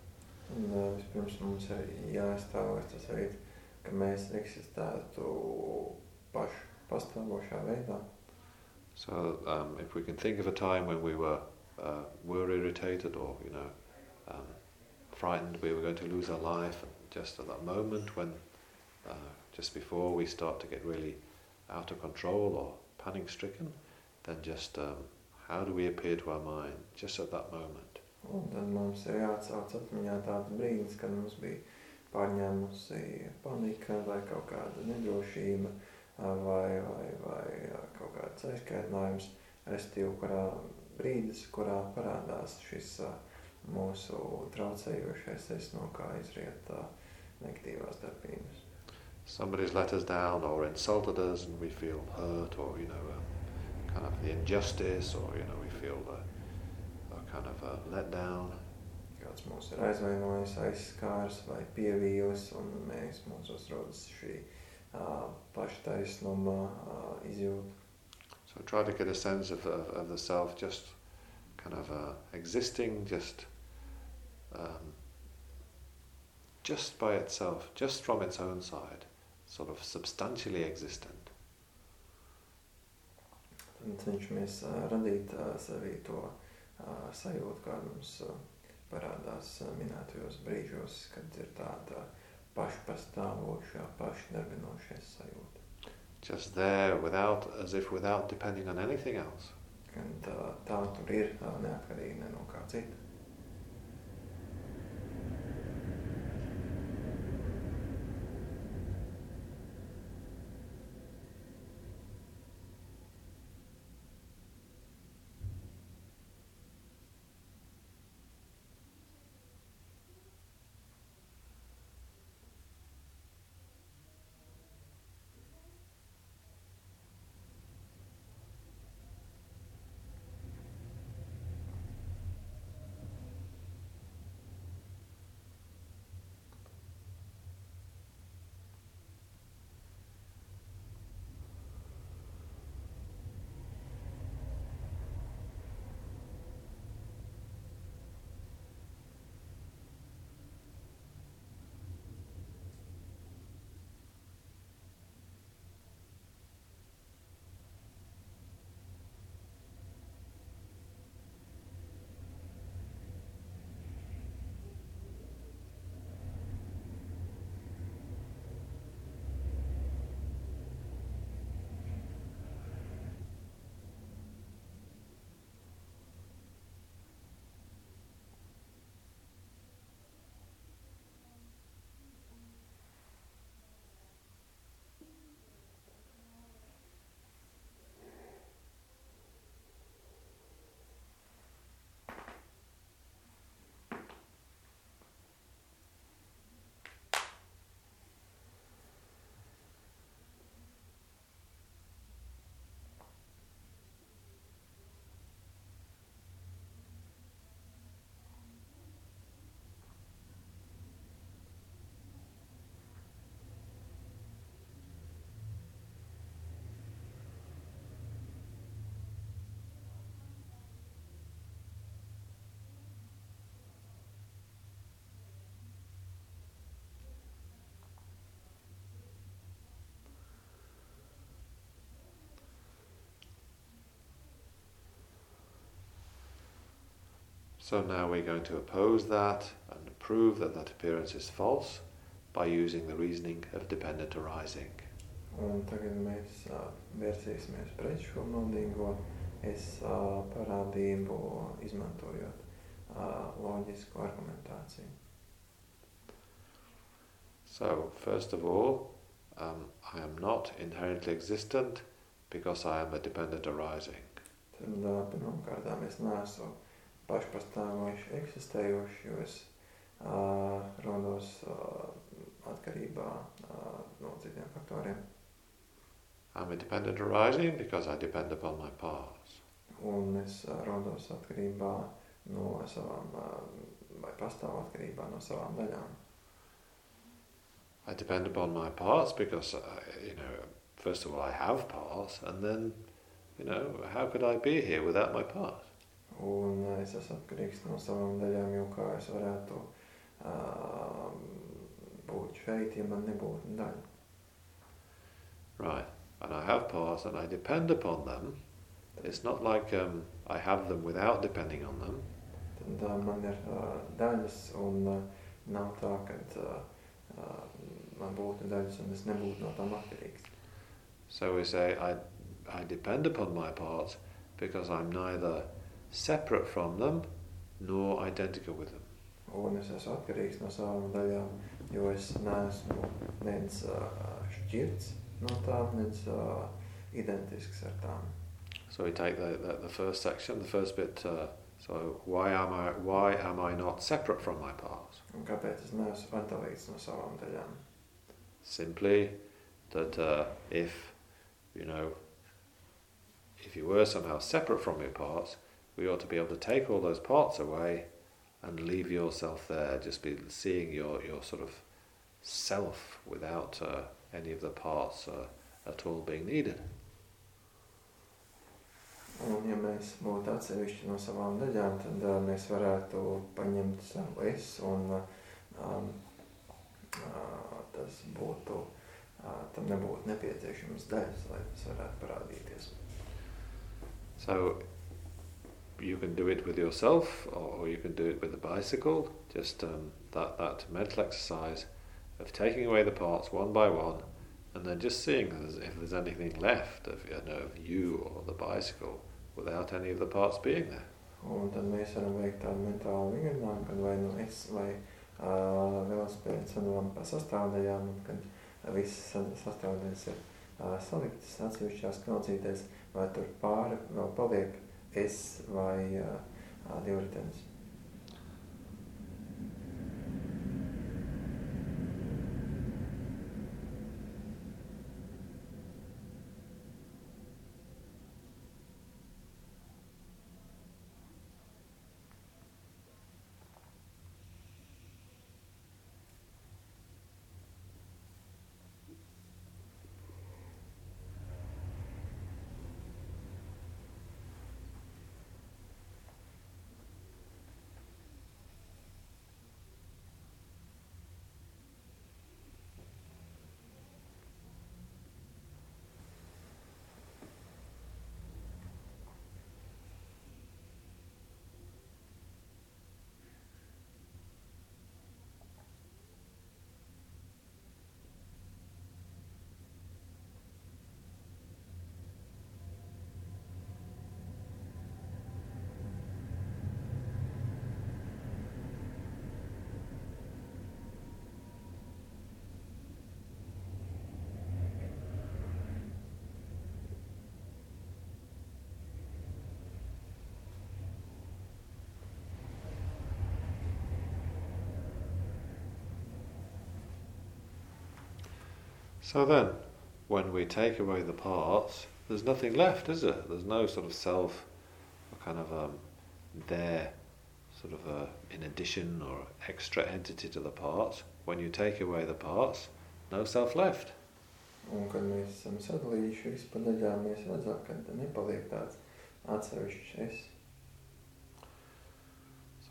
Un vispirms mums ir jāizstāvās tas veids, ka mēs eksistētu pašu veidā. So um, if we can think of a time when we were uh, were irritated or you know um, frightened we were going to lose our life, and just at that moment when uh, just before we start to get really out of control or panic stricken, then just um, how do we appear to our mind just at that moment? Un tad mums ir jāatsauc atmiņā tāds brīdis, kad mums bija pārņēmusi panika vai kaut kāda nedrošība vai, vai, vai kaut kāds aizkaitinājums, restīvi, kurā brīdis, kurā parādās šis mūsu traucējošais es, no kā izriet negatīvās darbības. Somebody's let us down or insulted us and we feel hurt or, you know, um, kind of the injustice, or you know, we feel the, a kind of a letdown. Kāds mūs ir aizvainojis, aizskārs vai pievīlis, un mēs mūsos rodas šī uh, paštaisnuma uh, izjūta. So try to get a sense of, of, of the self just kind of uh, existing, just um, just by itself, just from its own side, sort of substantially existent. Cenšamies radīt sevī to sajūtu, kāda mums parādās minētajos brīžos, kad ir tāda pašpastāvošā, pašnarbinošais sajūta. Just there, without, as if without depending on anything else. Kad tā tur ir neatkarīgi ne no kā cita. So now we're going to oppose that and prove that that appearance is false by using the reasoning of dependent arising. Un tagad mēs uh, vērsīsimies pret šo maldīgo es uh, parādību, izmantojot uh, loģisku argumentāciju. So, first of all, um, I am not inherently existent because I am a dependent arising. Tad uh, pirmkārt, es neesmu pašpastāvoši eksistējoši, jo es uh, rodos uh, atkarībā uh, no citiem faktoriem. I'm a dependent arising because I depend upon my past. Un es uh, rodos atkarībā no savām, uh, vai pastāvu atkarībā no savām daļām. I depend upon my parts because, uh, you know, first of all, I have parts, and then you know, how could I be here without my part? Un es esmu atkarīgs no savām daļām, jo kā es varētu uh, būt šeit, ja man nebūtu daļa. Right. And I have parts and I depend upon them. It's not like um, I have them without depending on them. Tad uh, man ir uh, daļas un uh, nav tā, ka uh, uh, man būtu daļas un es nebūtu no tām atkarīgs. So we say I, I depend upon my parts because I'm neither separate from them nor identical with them. Un es esmu atkarīgs no savām daļām, jo es neesmu šķirts no tām, identisks ar tām. So we take the, the, the first section, the first bit. Uh, so why am I why am I not separate from my parts? Un kāpēc es neesmu atdalīts no savām daļām? Simply that uh, if you know if you were somehow separate from your parts, we ought to be able to take all those parts away and leave yourself there, just be seeing your, your sort of self without uh, any of the parts uh, at all being needed. Un ja mēs būtu atsevišķi no savām daļām, tad uh, mēs varētu paņemt savu es un um, uh, tas būtu, uh, tam nebūtu nepieciešams daļas, lai tas varētu parādīties. So you can do it with yourself, or you can do it with a bicycle. Just um, that that mental exercise of taking away the parts one by one, and then just seeing if there's, anything left of you know of you or the bicycle without any of the parts being there. Un tad mēs varam veikt tādu mentālu vingrinājumu, kad vai nu es vai uh, sadalām pa sastāvdaļām, un kad visas sastāvdaļas ir uh, saliktas atsevišķās vai tur pāri vēl paliek es vai uh, uh, divritenis. So then, when we take away the parts, there's nothing left, is there? There's no sort of self, kind of um, there, sort of a, in addition or extra entity to the parts. When you take away the parts, no self left. Un kad mēs esam pa daļām, mēs redzam, ka nepaliek tāds atsevišķs es.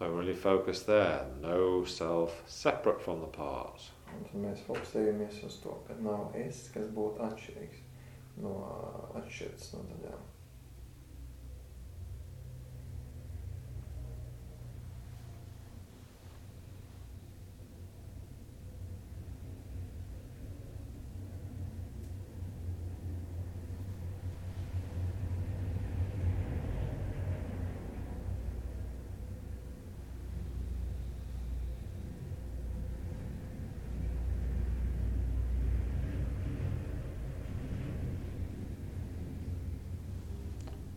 So really focus there. No self separate from the parts. Un tad mēs fokusējamies uz to, ka nav es, kas būtu atšķirīgs no atšķirts no daļām.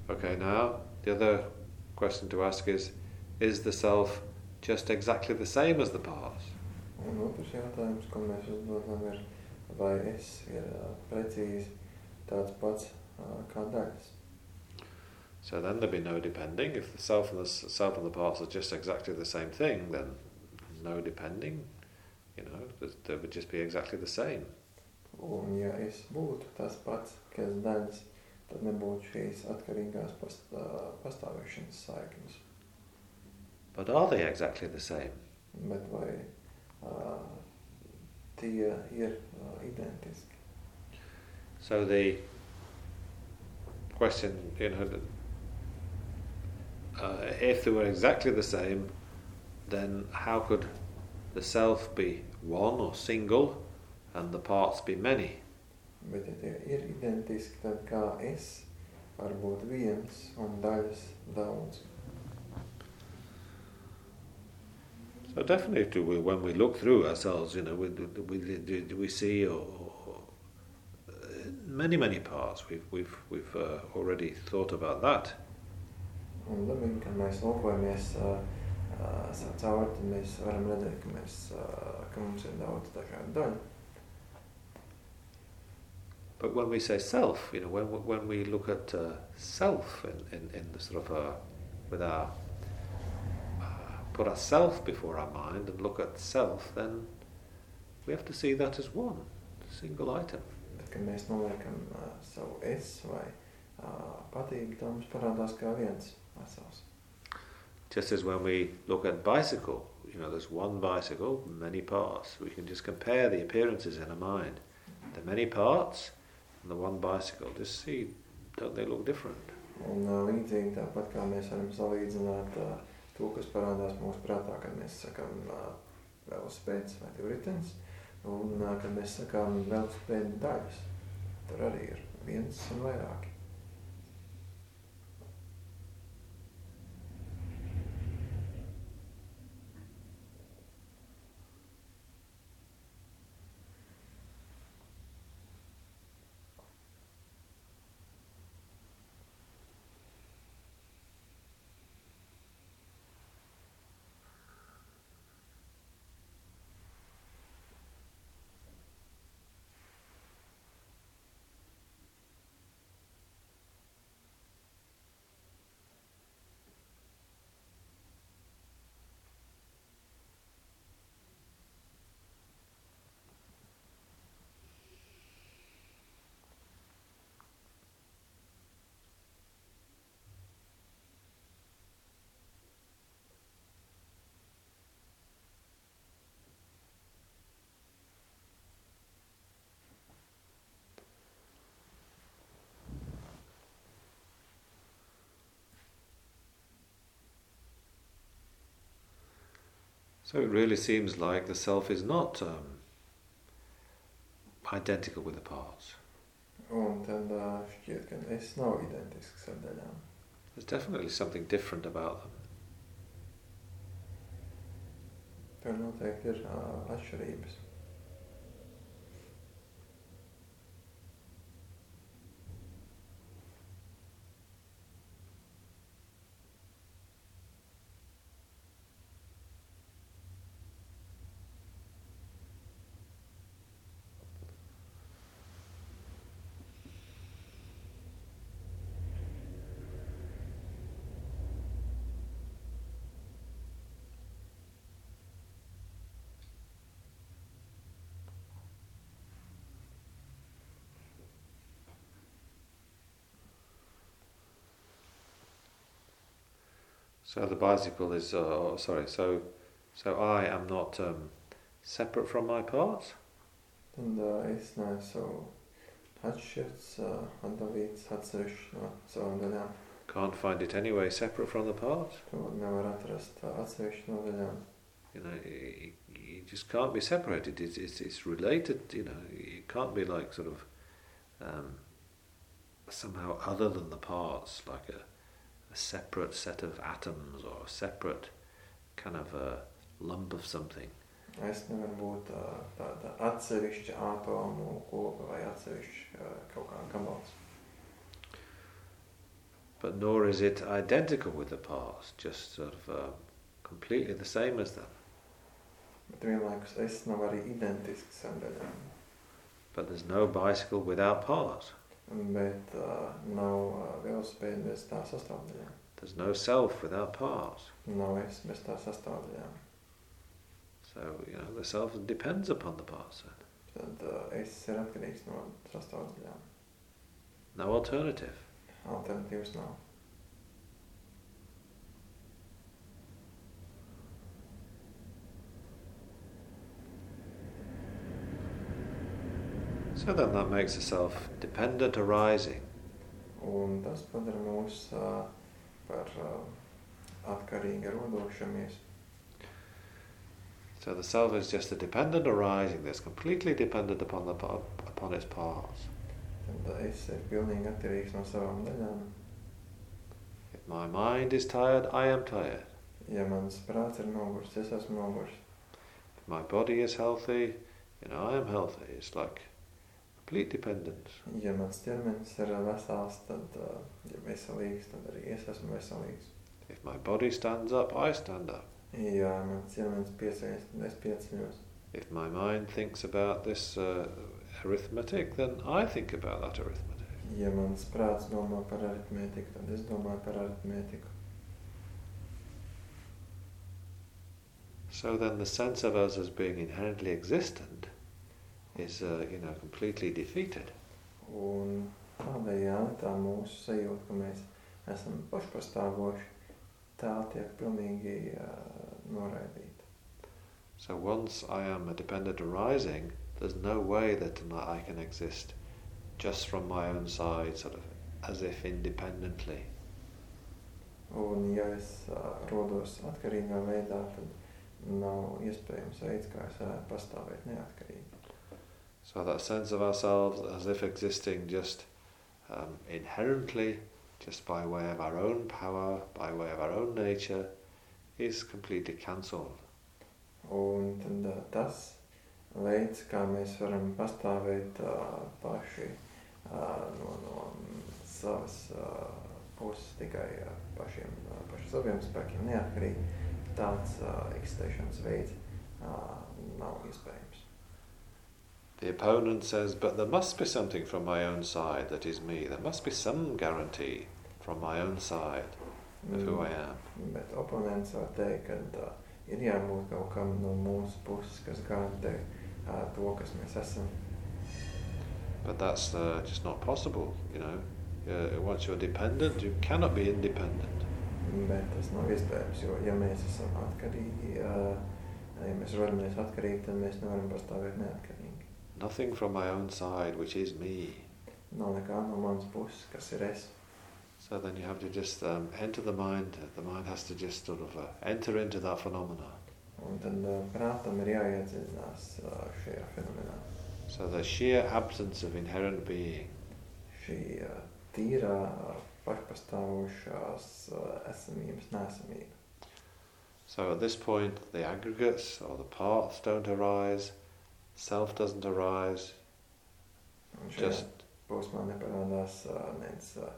Okay, now the other question to ask is is the self just exactly the same as the parts? Un otrs jautājums, ko mēs uzdodam, ir, vai es ir precīzi tāds pats kā daļas. So then there'd be no depending. If the self and the self and the parts are just exactly the same thing, then no depending. You know, th- they would just be exactly the same. Un ja es būtu tas pats, kas daļas, tad nebūtu šīs atkarīgās past, uh, pastāvēšanas saiknes. But are they exactly the same? Bet vai uh, tie ir uh, identiski? So the question, you know, uh, if they were exactly the same, then how could the self be one or single and the parts be many? Bet ja tie ir identiski, tad kā es var būt viens un daļas daudz. So definitely, we, when we look through ourselves, you know, we, we, we see or, many, many parts. We've, we've, we've uh, already thought about that. Un dabīgi, kad mēs lūkojamies uh, uh, cauri, tad mēs varam redzēt, ka, mēs, uh, ka mums ir daudz dažādu daļu. But when we say self, you know, when, when we look at uh, self in, in, in the sort of, uh, with our put ourself before our mind and look at self, then we have to see that as one single item. Bet, kad mēs noliekam uh, savu es vai uh, patīk, tad mums parādās kā viens vesels. Just as when we look at bicycle, you know, there's one bicycle, many parts. We can just compare the appearances in our mind. The many parts and the one bicycle. Just see, don't they look different? Un uh, līdzīgi tāpat kā mēs varam salīdzināt uh, to, kas parādās mūsu prātā, kad mēs sakām velospēds vai divritenis, un kad mēs sakām velospēdu daļas. Tur arī ir viens un vairāki. So it really seems like the self is not um, identical with the parts. Un tad uh, šķiet, ka es nav identisks ar daļām. There's definitely something different about them. Tur noteikti ir uh, atšķirības. So the bicycle is, uh, oh, sorry, so, so I am not um, separate from my parts? Tad uh, es neesmu atšķirts, uh, atdalīts, atsevišķs no savām daļām. Can't find it anyway separate from the parts? To nevar atrast uh, atsevišķi no daļām. You know, you, you just can't be separated. It's, it's, it's related, you know, it can't be like sort of um, somehow other than the parts, like a a separate set of atoms or a separate kind of a lump of something. Es būt tāda atsevišķa atomu kopa vai atsevišķa kaut kā gabals. But nor is it identical with the past, just sort of uh, completely the same as them. Bet vienlaikus es nav arī identisks ar. But there's no bicycle without parts. Bet uh, nav uh, velosipēda bez tā sastāvdaļām. There's no self without parts. Nav es bez tā sastāvdaļām. So, you know, the self depends upon the parts then. Tad uh, es ir atkarīgs no sastāvdaļām. No alternative. Alternatīvas nav. So then that makes a self dependent arising. Un tas padara mūs uh, par uh, atkarīgi rodošamies. So the self is just a dependent arising that's completely dependent upon the upon its parts. Tad es ir pilnīgi atkarīgs no savām daļām. If my mind is tired, I am tired. Ja mans prāts ir nogurs, es esmu nogurs. If my body is healthy, you know, I am healthy. It's like complete dependence. Ja mans ķermenis ir vesels, tad, uh, ja veselīgs, tad arī es esmu veselīgs. If my body stands up, I stand up. Ja mans ķermenis pieceļas, tad es pieceļos. If my mind thinks about this uh, arithmetic, then I think about that arithmetic. Ja mans prāts domā par aritmētiku, tad es domāju par aritmētiku. So then the sense of us as being inherently existent is, uh, you know, completely defeated. Un tādējādi tā mūsu sajūta, ka mēs esam pašpastāvoši, tā tiek pilnīgi uh, noraidīta. So once I am a dependent arising, there's no way that I can exist just from my own side, sort of as if independently. Un ja es uh, rodos atkarīgā veidā, tad nav iespējams veids, kā es varētu pastāvēt neatkarīgi. So that sense of ourselves as if existing just um, inherently, just by way of our own power, by way of our own nature, is completely cancelled. Un tad uh, tas veids, kā mēs varam pastāvēt uh, paši uh, no, no savas uh, puses, tikai uh, pašiem, uh, paši saviem spēkiem, neatkarīgi, tāds uh, eksistēšanas veids uh, nav iespējams. The opponent says, but there must be something from my own side that is me. There must be some guarantee from my own side of who I am. Bet oponents var teikt, ka uh, ir jābūt kaut kam no mūsu puses, kas garantē uh, to, kas mēs esam. But that's uh, just not possible, you know. Uh, once you're dependent, you cannot be independent. Bet tas nav iespējams, jo ja mēs esam atkarīgi, uh, ja mēs rodamies atkarīgi, tad mēs nevaram pastāvēt neatkarīgi. Nothing from my own side, which is me. Nav nekā no manas puses, kas ir es. So then you have to just um, enter the mind. The mind has to just sort of uh, enter into that phenomena. Un tad uh, prātam ir jāiedziļinās uh, šajā fenomenā. So the sheer absence of inherent being Šī uh, tīrā, pašpastāvošās uh, esamības nesamība. So at this point, the aggregates or the parts don't arise, self doesn't arise, just posmā neparādās uh, nec uh,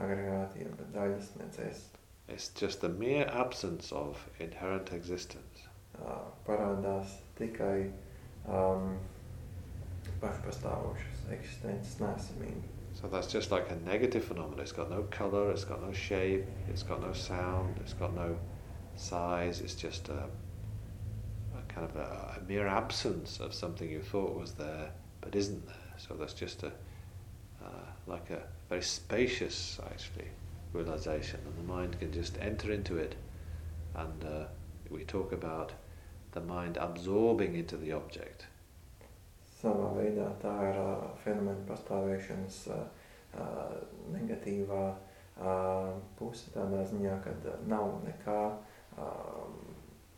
agregāti, jeb daļas, nec es. it's just the mere absence of inherent existence. Uh, parādās tikai um, pašpastāvošas eksistences nesamība. So that's just like a negative phenomenon. It's got no color, it's got no shape, it's got no sound, it's got no size. It's just a kind of a, a mere absence of something you thought was there but isn't there. So that's just a uh, like a very spacious actually realization, and the mind can just enter into it. And uh, we talk about the mind absorbing into the object. Veidā tā ir uh, fenomena pastāvēšanas uh, uh, negatīvā uh, puse tādā ziņā, uh, nav nekā, uh,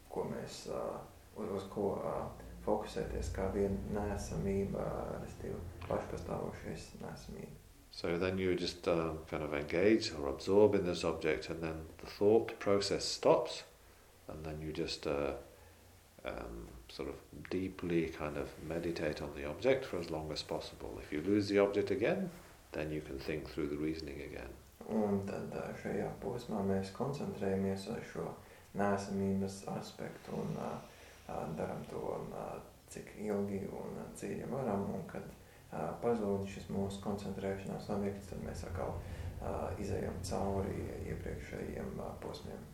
ko mēs uh, uz, ko uh, fokusēties kā viena nesamība, respektīvi pašpastāvošais nesamība. So then you just um, kind of engage or absorb in this object, and then the thought process stops, and then you just uh, um, sort of deeply kind of meditate on the object for as long as possible. If you lose the object again, then you can think through the reasoning again. Un tad šajā posmā mēs koncentrējamies uz šo nesamības aspektu un uh, darām to, cik ilgi un dziļi varam. Un kad pazūd šis mūsu koncentrēšanās objekts, tad mēs atkal izējām cauri iepriekšējiem posmiem.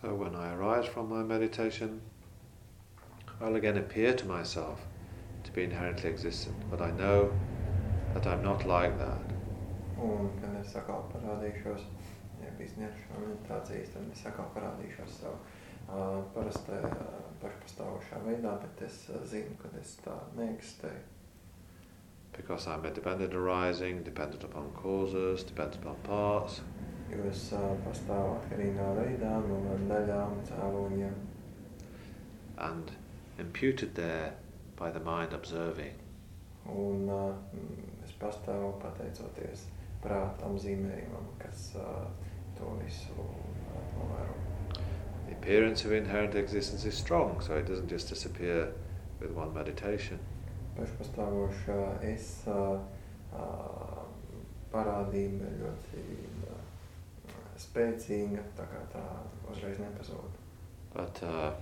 So when I arise from my meditation, I'll again appear to myself to be inherently existent, but I know that I'm not like that. Un, kad es atkal parādīšos, ja izņemšu meditācijas, tad es atkal parādīšos savu uh, uh, pašpastāvošā veidā, bet es uh, zinu, ka es tā neeksistēju. Because I'm a dependent arising, dependent upon causes, dependent upon parts. Atkarīgā veidā no daļām, cēloņiem, and imputed there by the mind observing. un uh, es pastāvu pateicoties kas uh, to visu uh, novēro. The appearance of inherent existence is strong, so it doesn't just disappear with one meditation. Pašpastāvošā es uh, uh, parādība ļoti spēcīga, tā kā tā uzreiz nepazūd. But uh,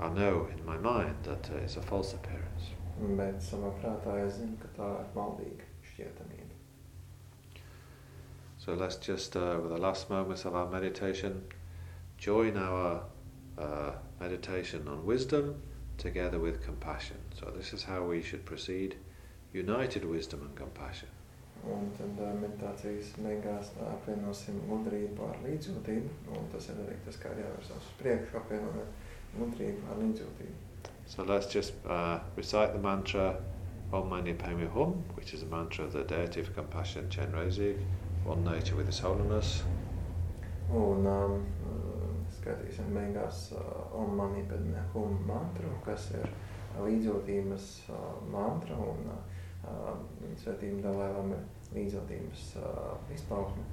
I know in my mind that uh, it's a false appearance. Bet savā prātā es zinu, ka tā ir maldīga šķietamība. So let's just, uh, with the last moments of our meditation, join our uh, meditation on wisdom together with compassion. So this is how we should proceed: united wisdom and compassion. Un tad meditācijas beigās apvienosim gudrību ar līdzjūtību, un tas ir arī tas, kā jāvērsās uz priekšu, apvienojot gudrību ar līdzjūtību. So let's just uh, recite the mantra Om Mani Padme Hum, which is a mantra of the deity of compassion, Chenrezig, one nature with His Holiness. Un um, skatīsim beigās uh, Om Mani Padme Hum mantru, kas ir līdzjūtības uh, mantra, un uh, viņa svētījuma dalēlama līdzvaldības izpausme.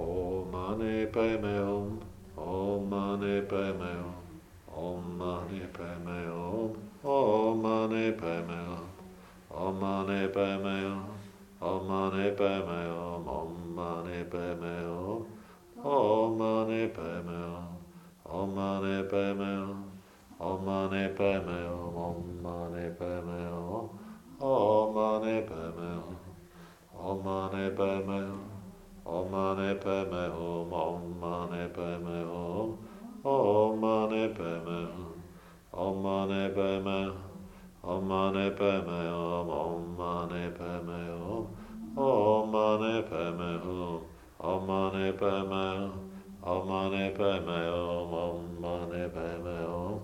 O mani pēmēlm, o mani pēmēlm, o mani pēmēlm, o mani pēmēlm, o mani pēmēlm, o mani pēmēlm, o mani pēmēlm, o mani pēmēlm, o mani pēmēlm, o mani pēmēlm, o mani pēmēlm, Hum, Om Mani Padme Hum, Om Mani Padme Hum. Om Mani Padme Hum, Om Mani Padme Hum, Om Mani Padme Hum, Om Mani Padme Hum, Om Mani Padme Hum, Om Mani Padme Hum, Om Mani Padme Hum,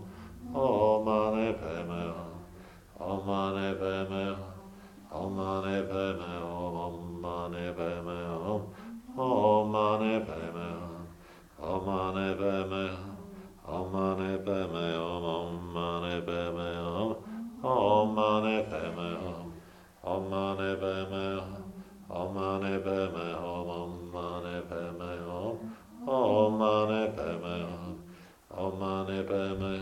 Om Mani Om Hum, Om Hum, Om Hum, Om Om Hum, Om Hum. Om Hum, Om Padme Om Hum, Om Hum, Om Padme Om Mani Padme Om Padme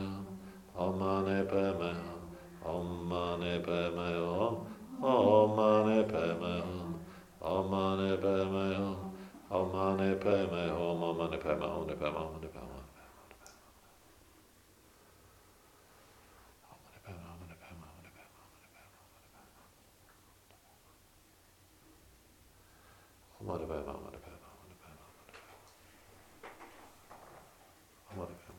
Om Mani Padme Hum, Om Mani Padme Hum, Om Mani Padme Hum, Om Mani Padme Hum, Om Mani Padme Hum, Om Mani Padme Hum, Om Mani Padme Hum. Om Mani Padme Hum, Om Mani Padme Hum. Mani Padme Hum, Mani Padme Hum, Mani Padme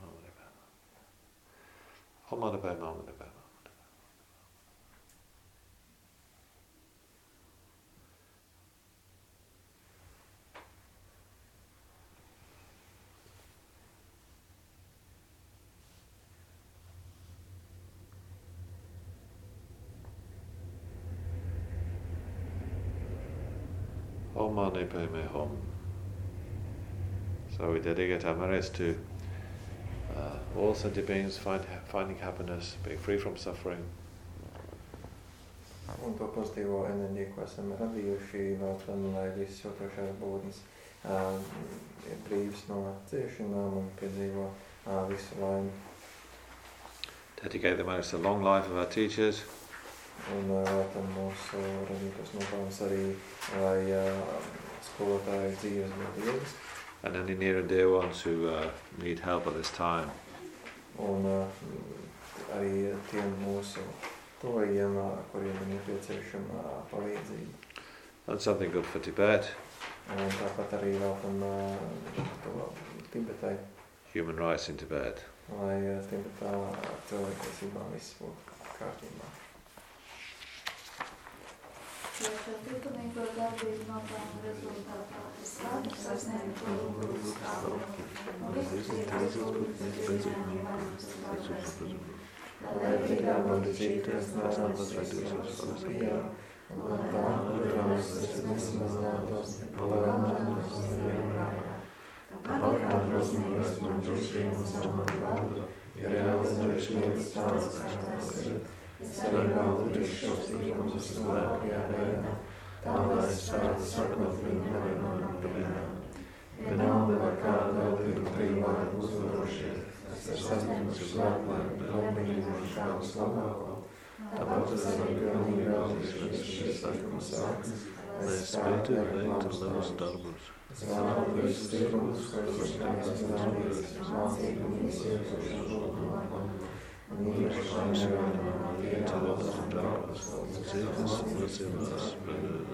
Hum, Mani Padme Hum, Mani Padme Hum. Om Mani Padme Hum, Mani Padme Hum. Om Mani Padme Hum. So we dedicate our merits to uh, all sentient beings find, finding happiness, being free from suffering, Un to pozitīvo enerģiju, ko esam radījuši, veltam, lai visas jūtošās būtnes uh, ir brīvas no ciešanām un piedzīvo uh, visu laimi. dedicate the merits to long life of our teachers, Un veltam mūsu radītos nopelnus arī, lai skolotāju dzīves būtu ilgas. and any near and dear ones who uh, need help at this time. Un uh, arī tiem mūsu tuvajiem, kuriem ir nepieciešama palīdzība. And something good for Tibet, Un tāpat arī uh, to Tibetai, Human rights in Tibet. lai uh, Tibetā cilvēktiesībām viss būtu kārtībā jo šo likumīgo darbību nopelnu rezultātā es varu sasniegt lūgumus kalnu un izcīnīt lūgumus dzīvēm varas pavēstu. Lai tīgā būtu dzīvēs nāsāmas radīšanas komisijā, lai tā atgrāmas es nesmazātos, palēnātos un vienkārā. Tāpat kā prasmības man drošības man vārdu, ir jāuzdarīšanas tāds, kā tas ir. Es arī vēl drīkšos līgumus uz labākajā veidā, tā lai es varētu sakot viņu nevienam vienam. Vienalga, vai kāda veltība brīvāk uzvarošies, es sasniegšu svētlaimi, labību un šādu labāko. Tāpat es arī pilnīgi veltīšu visu šīs likumus sākas, lai es spētu veikt labus darbus. Es vēlu visus tirgus, kurus kāds darbības, mācību un visu iepriekšu lūgumu. Un īpaši nevienam dievas un darbus, Citas mācībās vienmēr.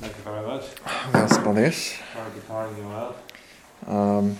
Thank you very much. Lielas paldies! Sorry you out. Um,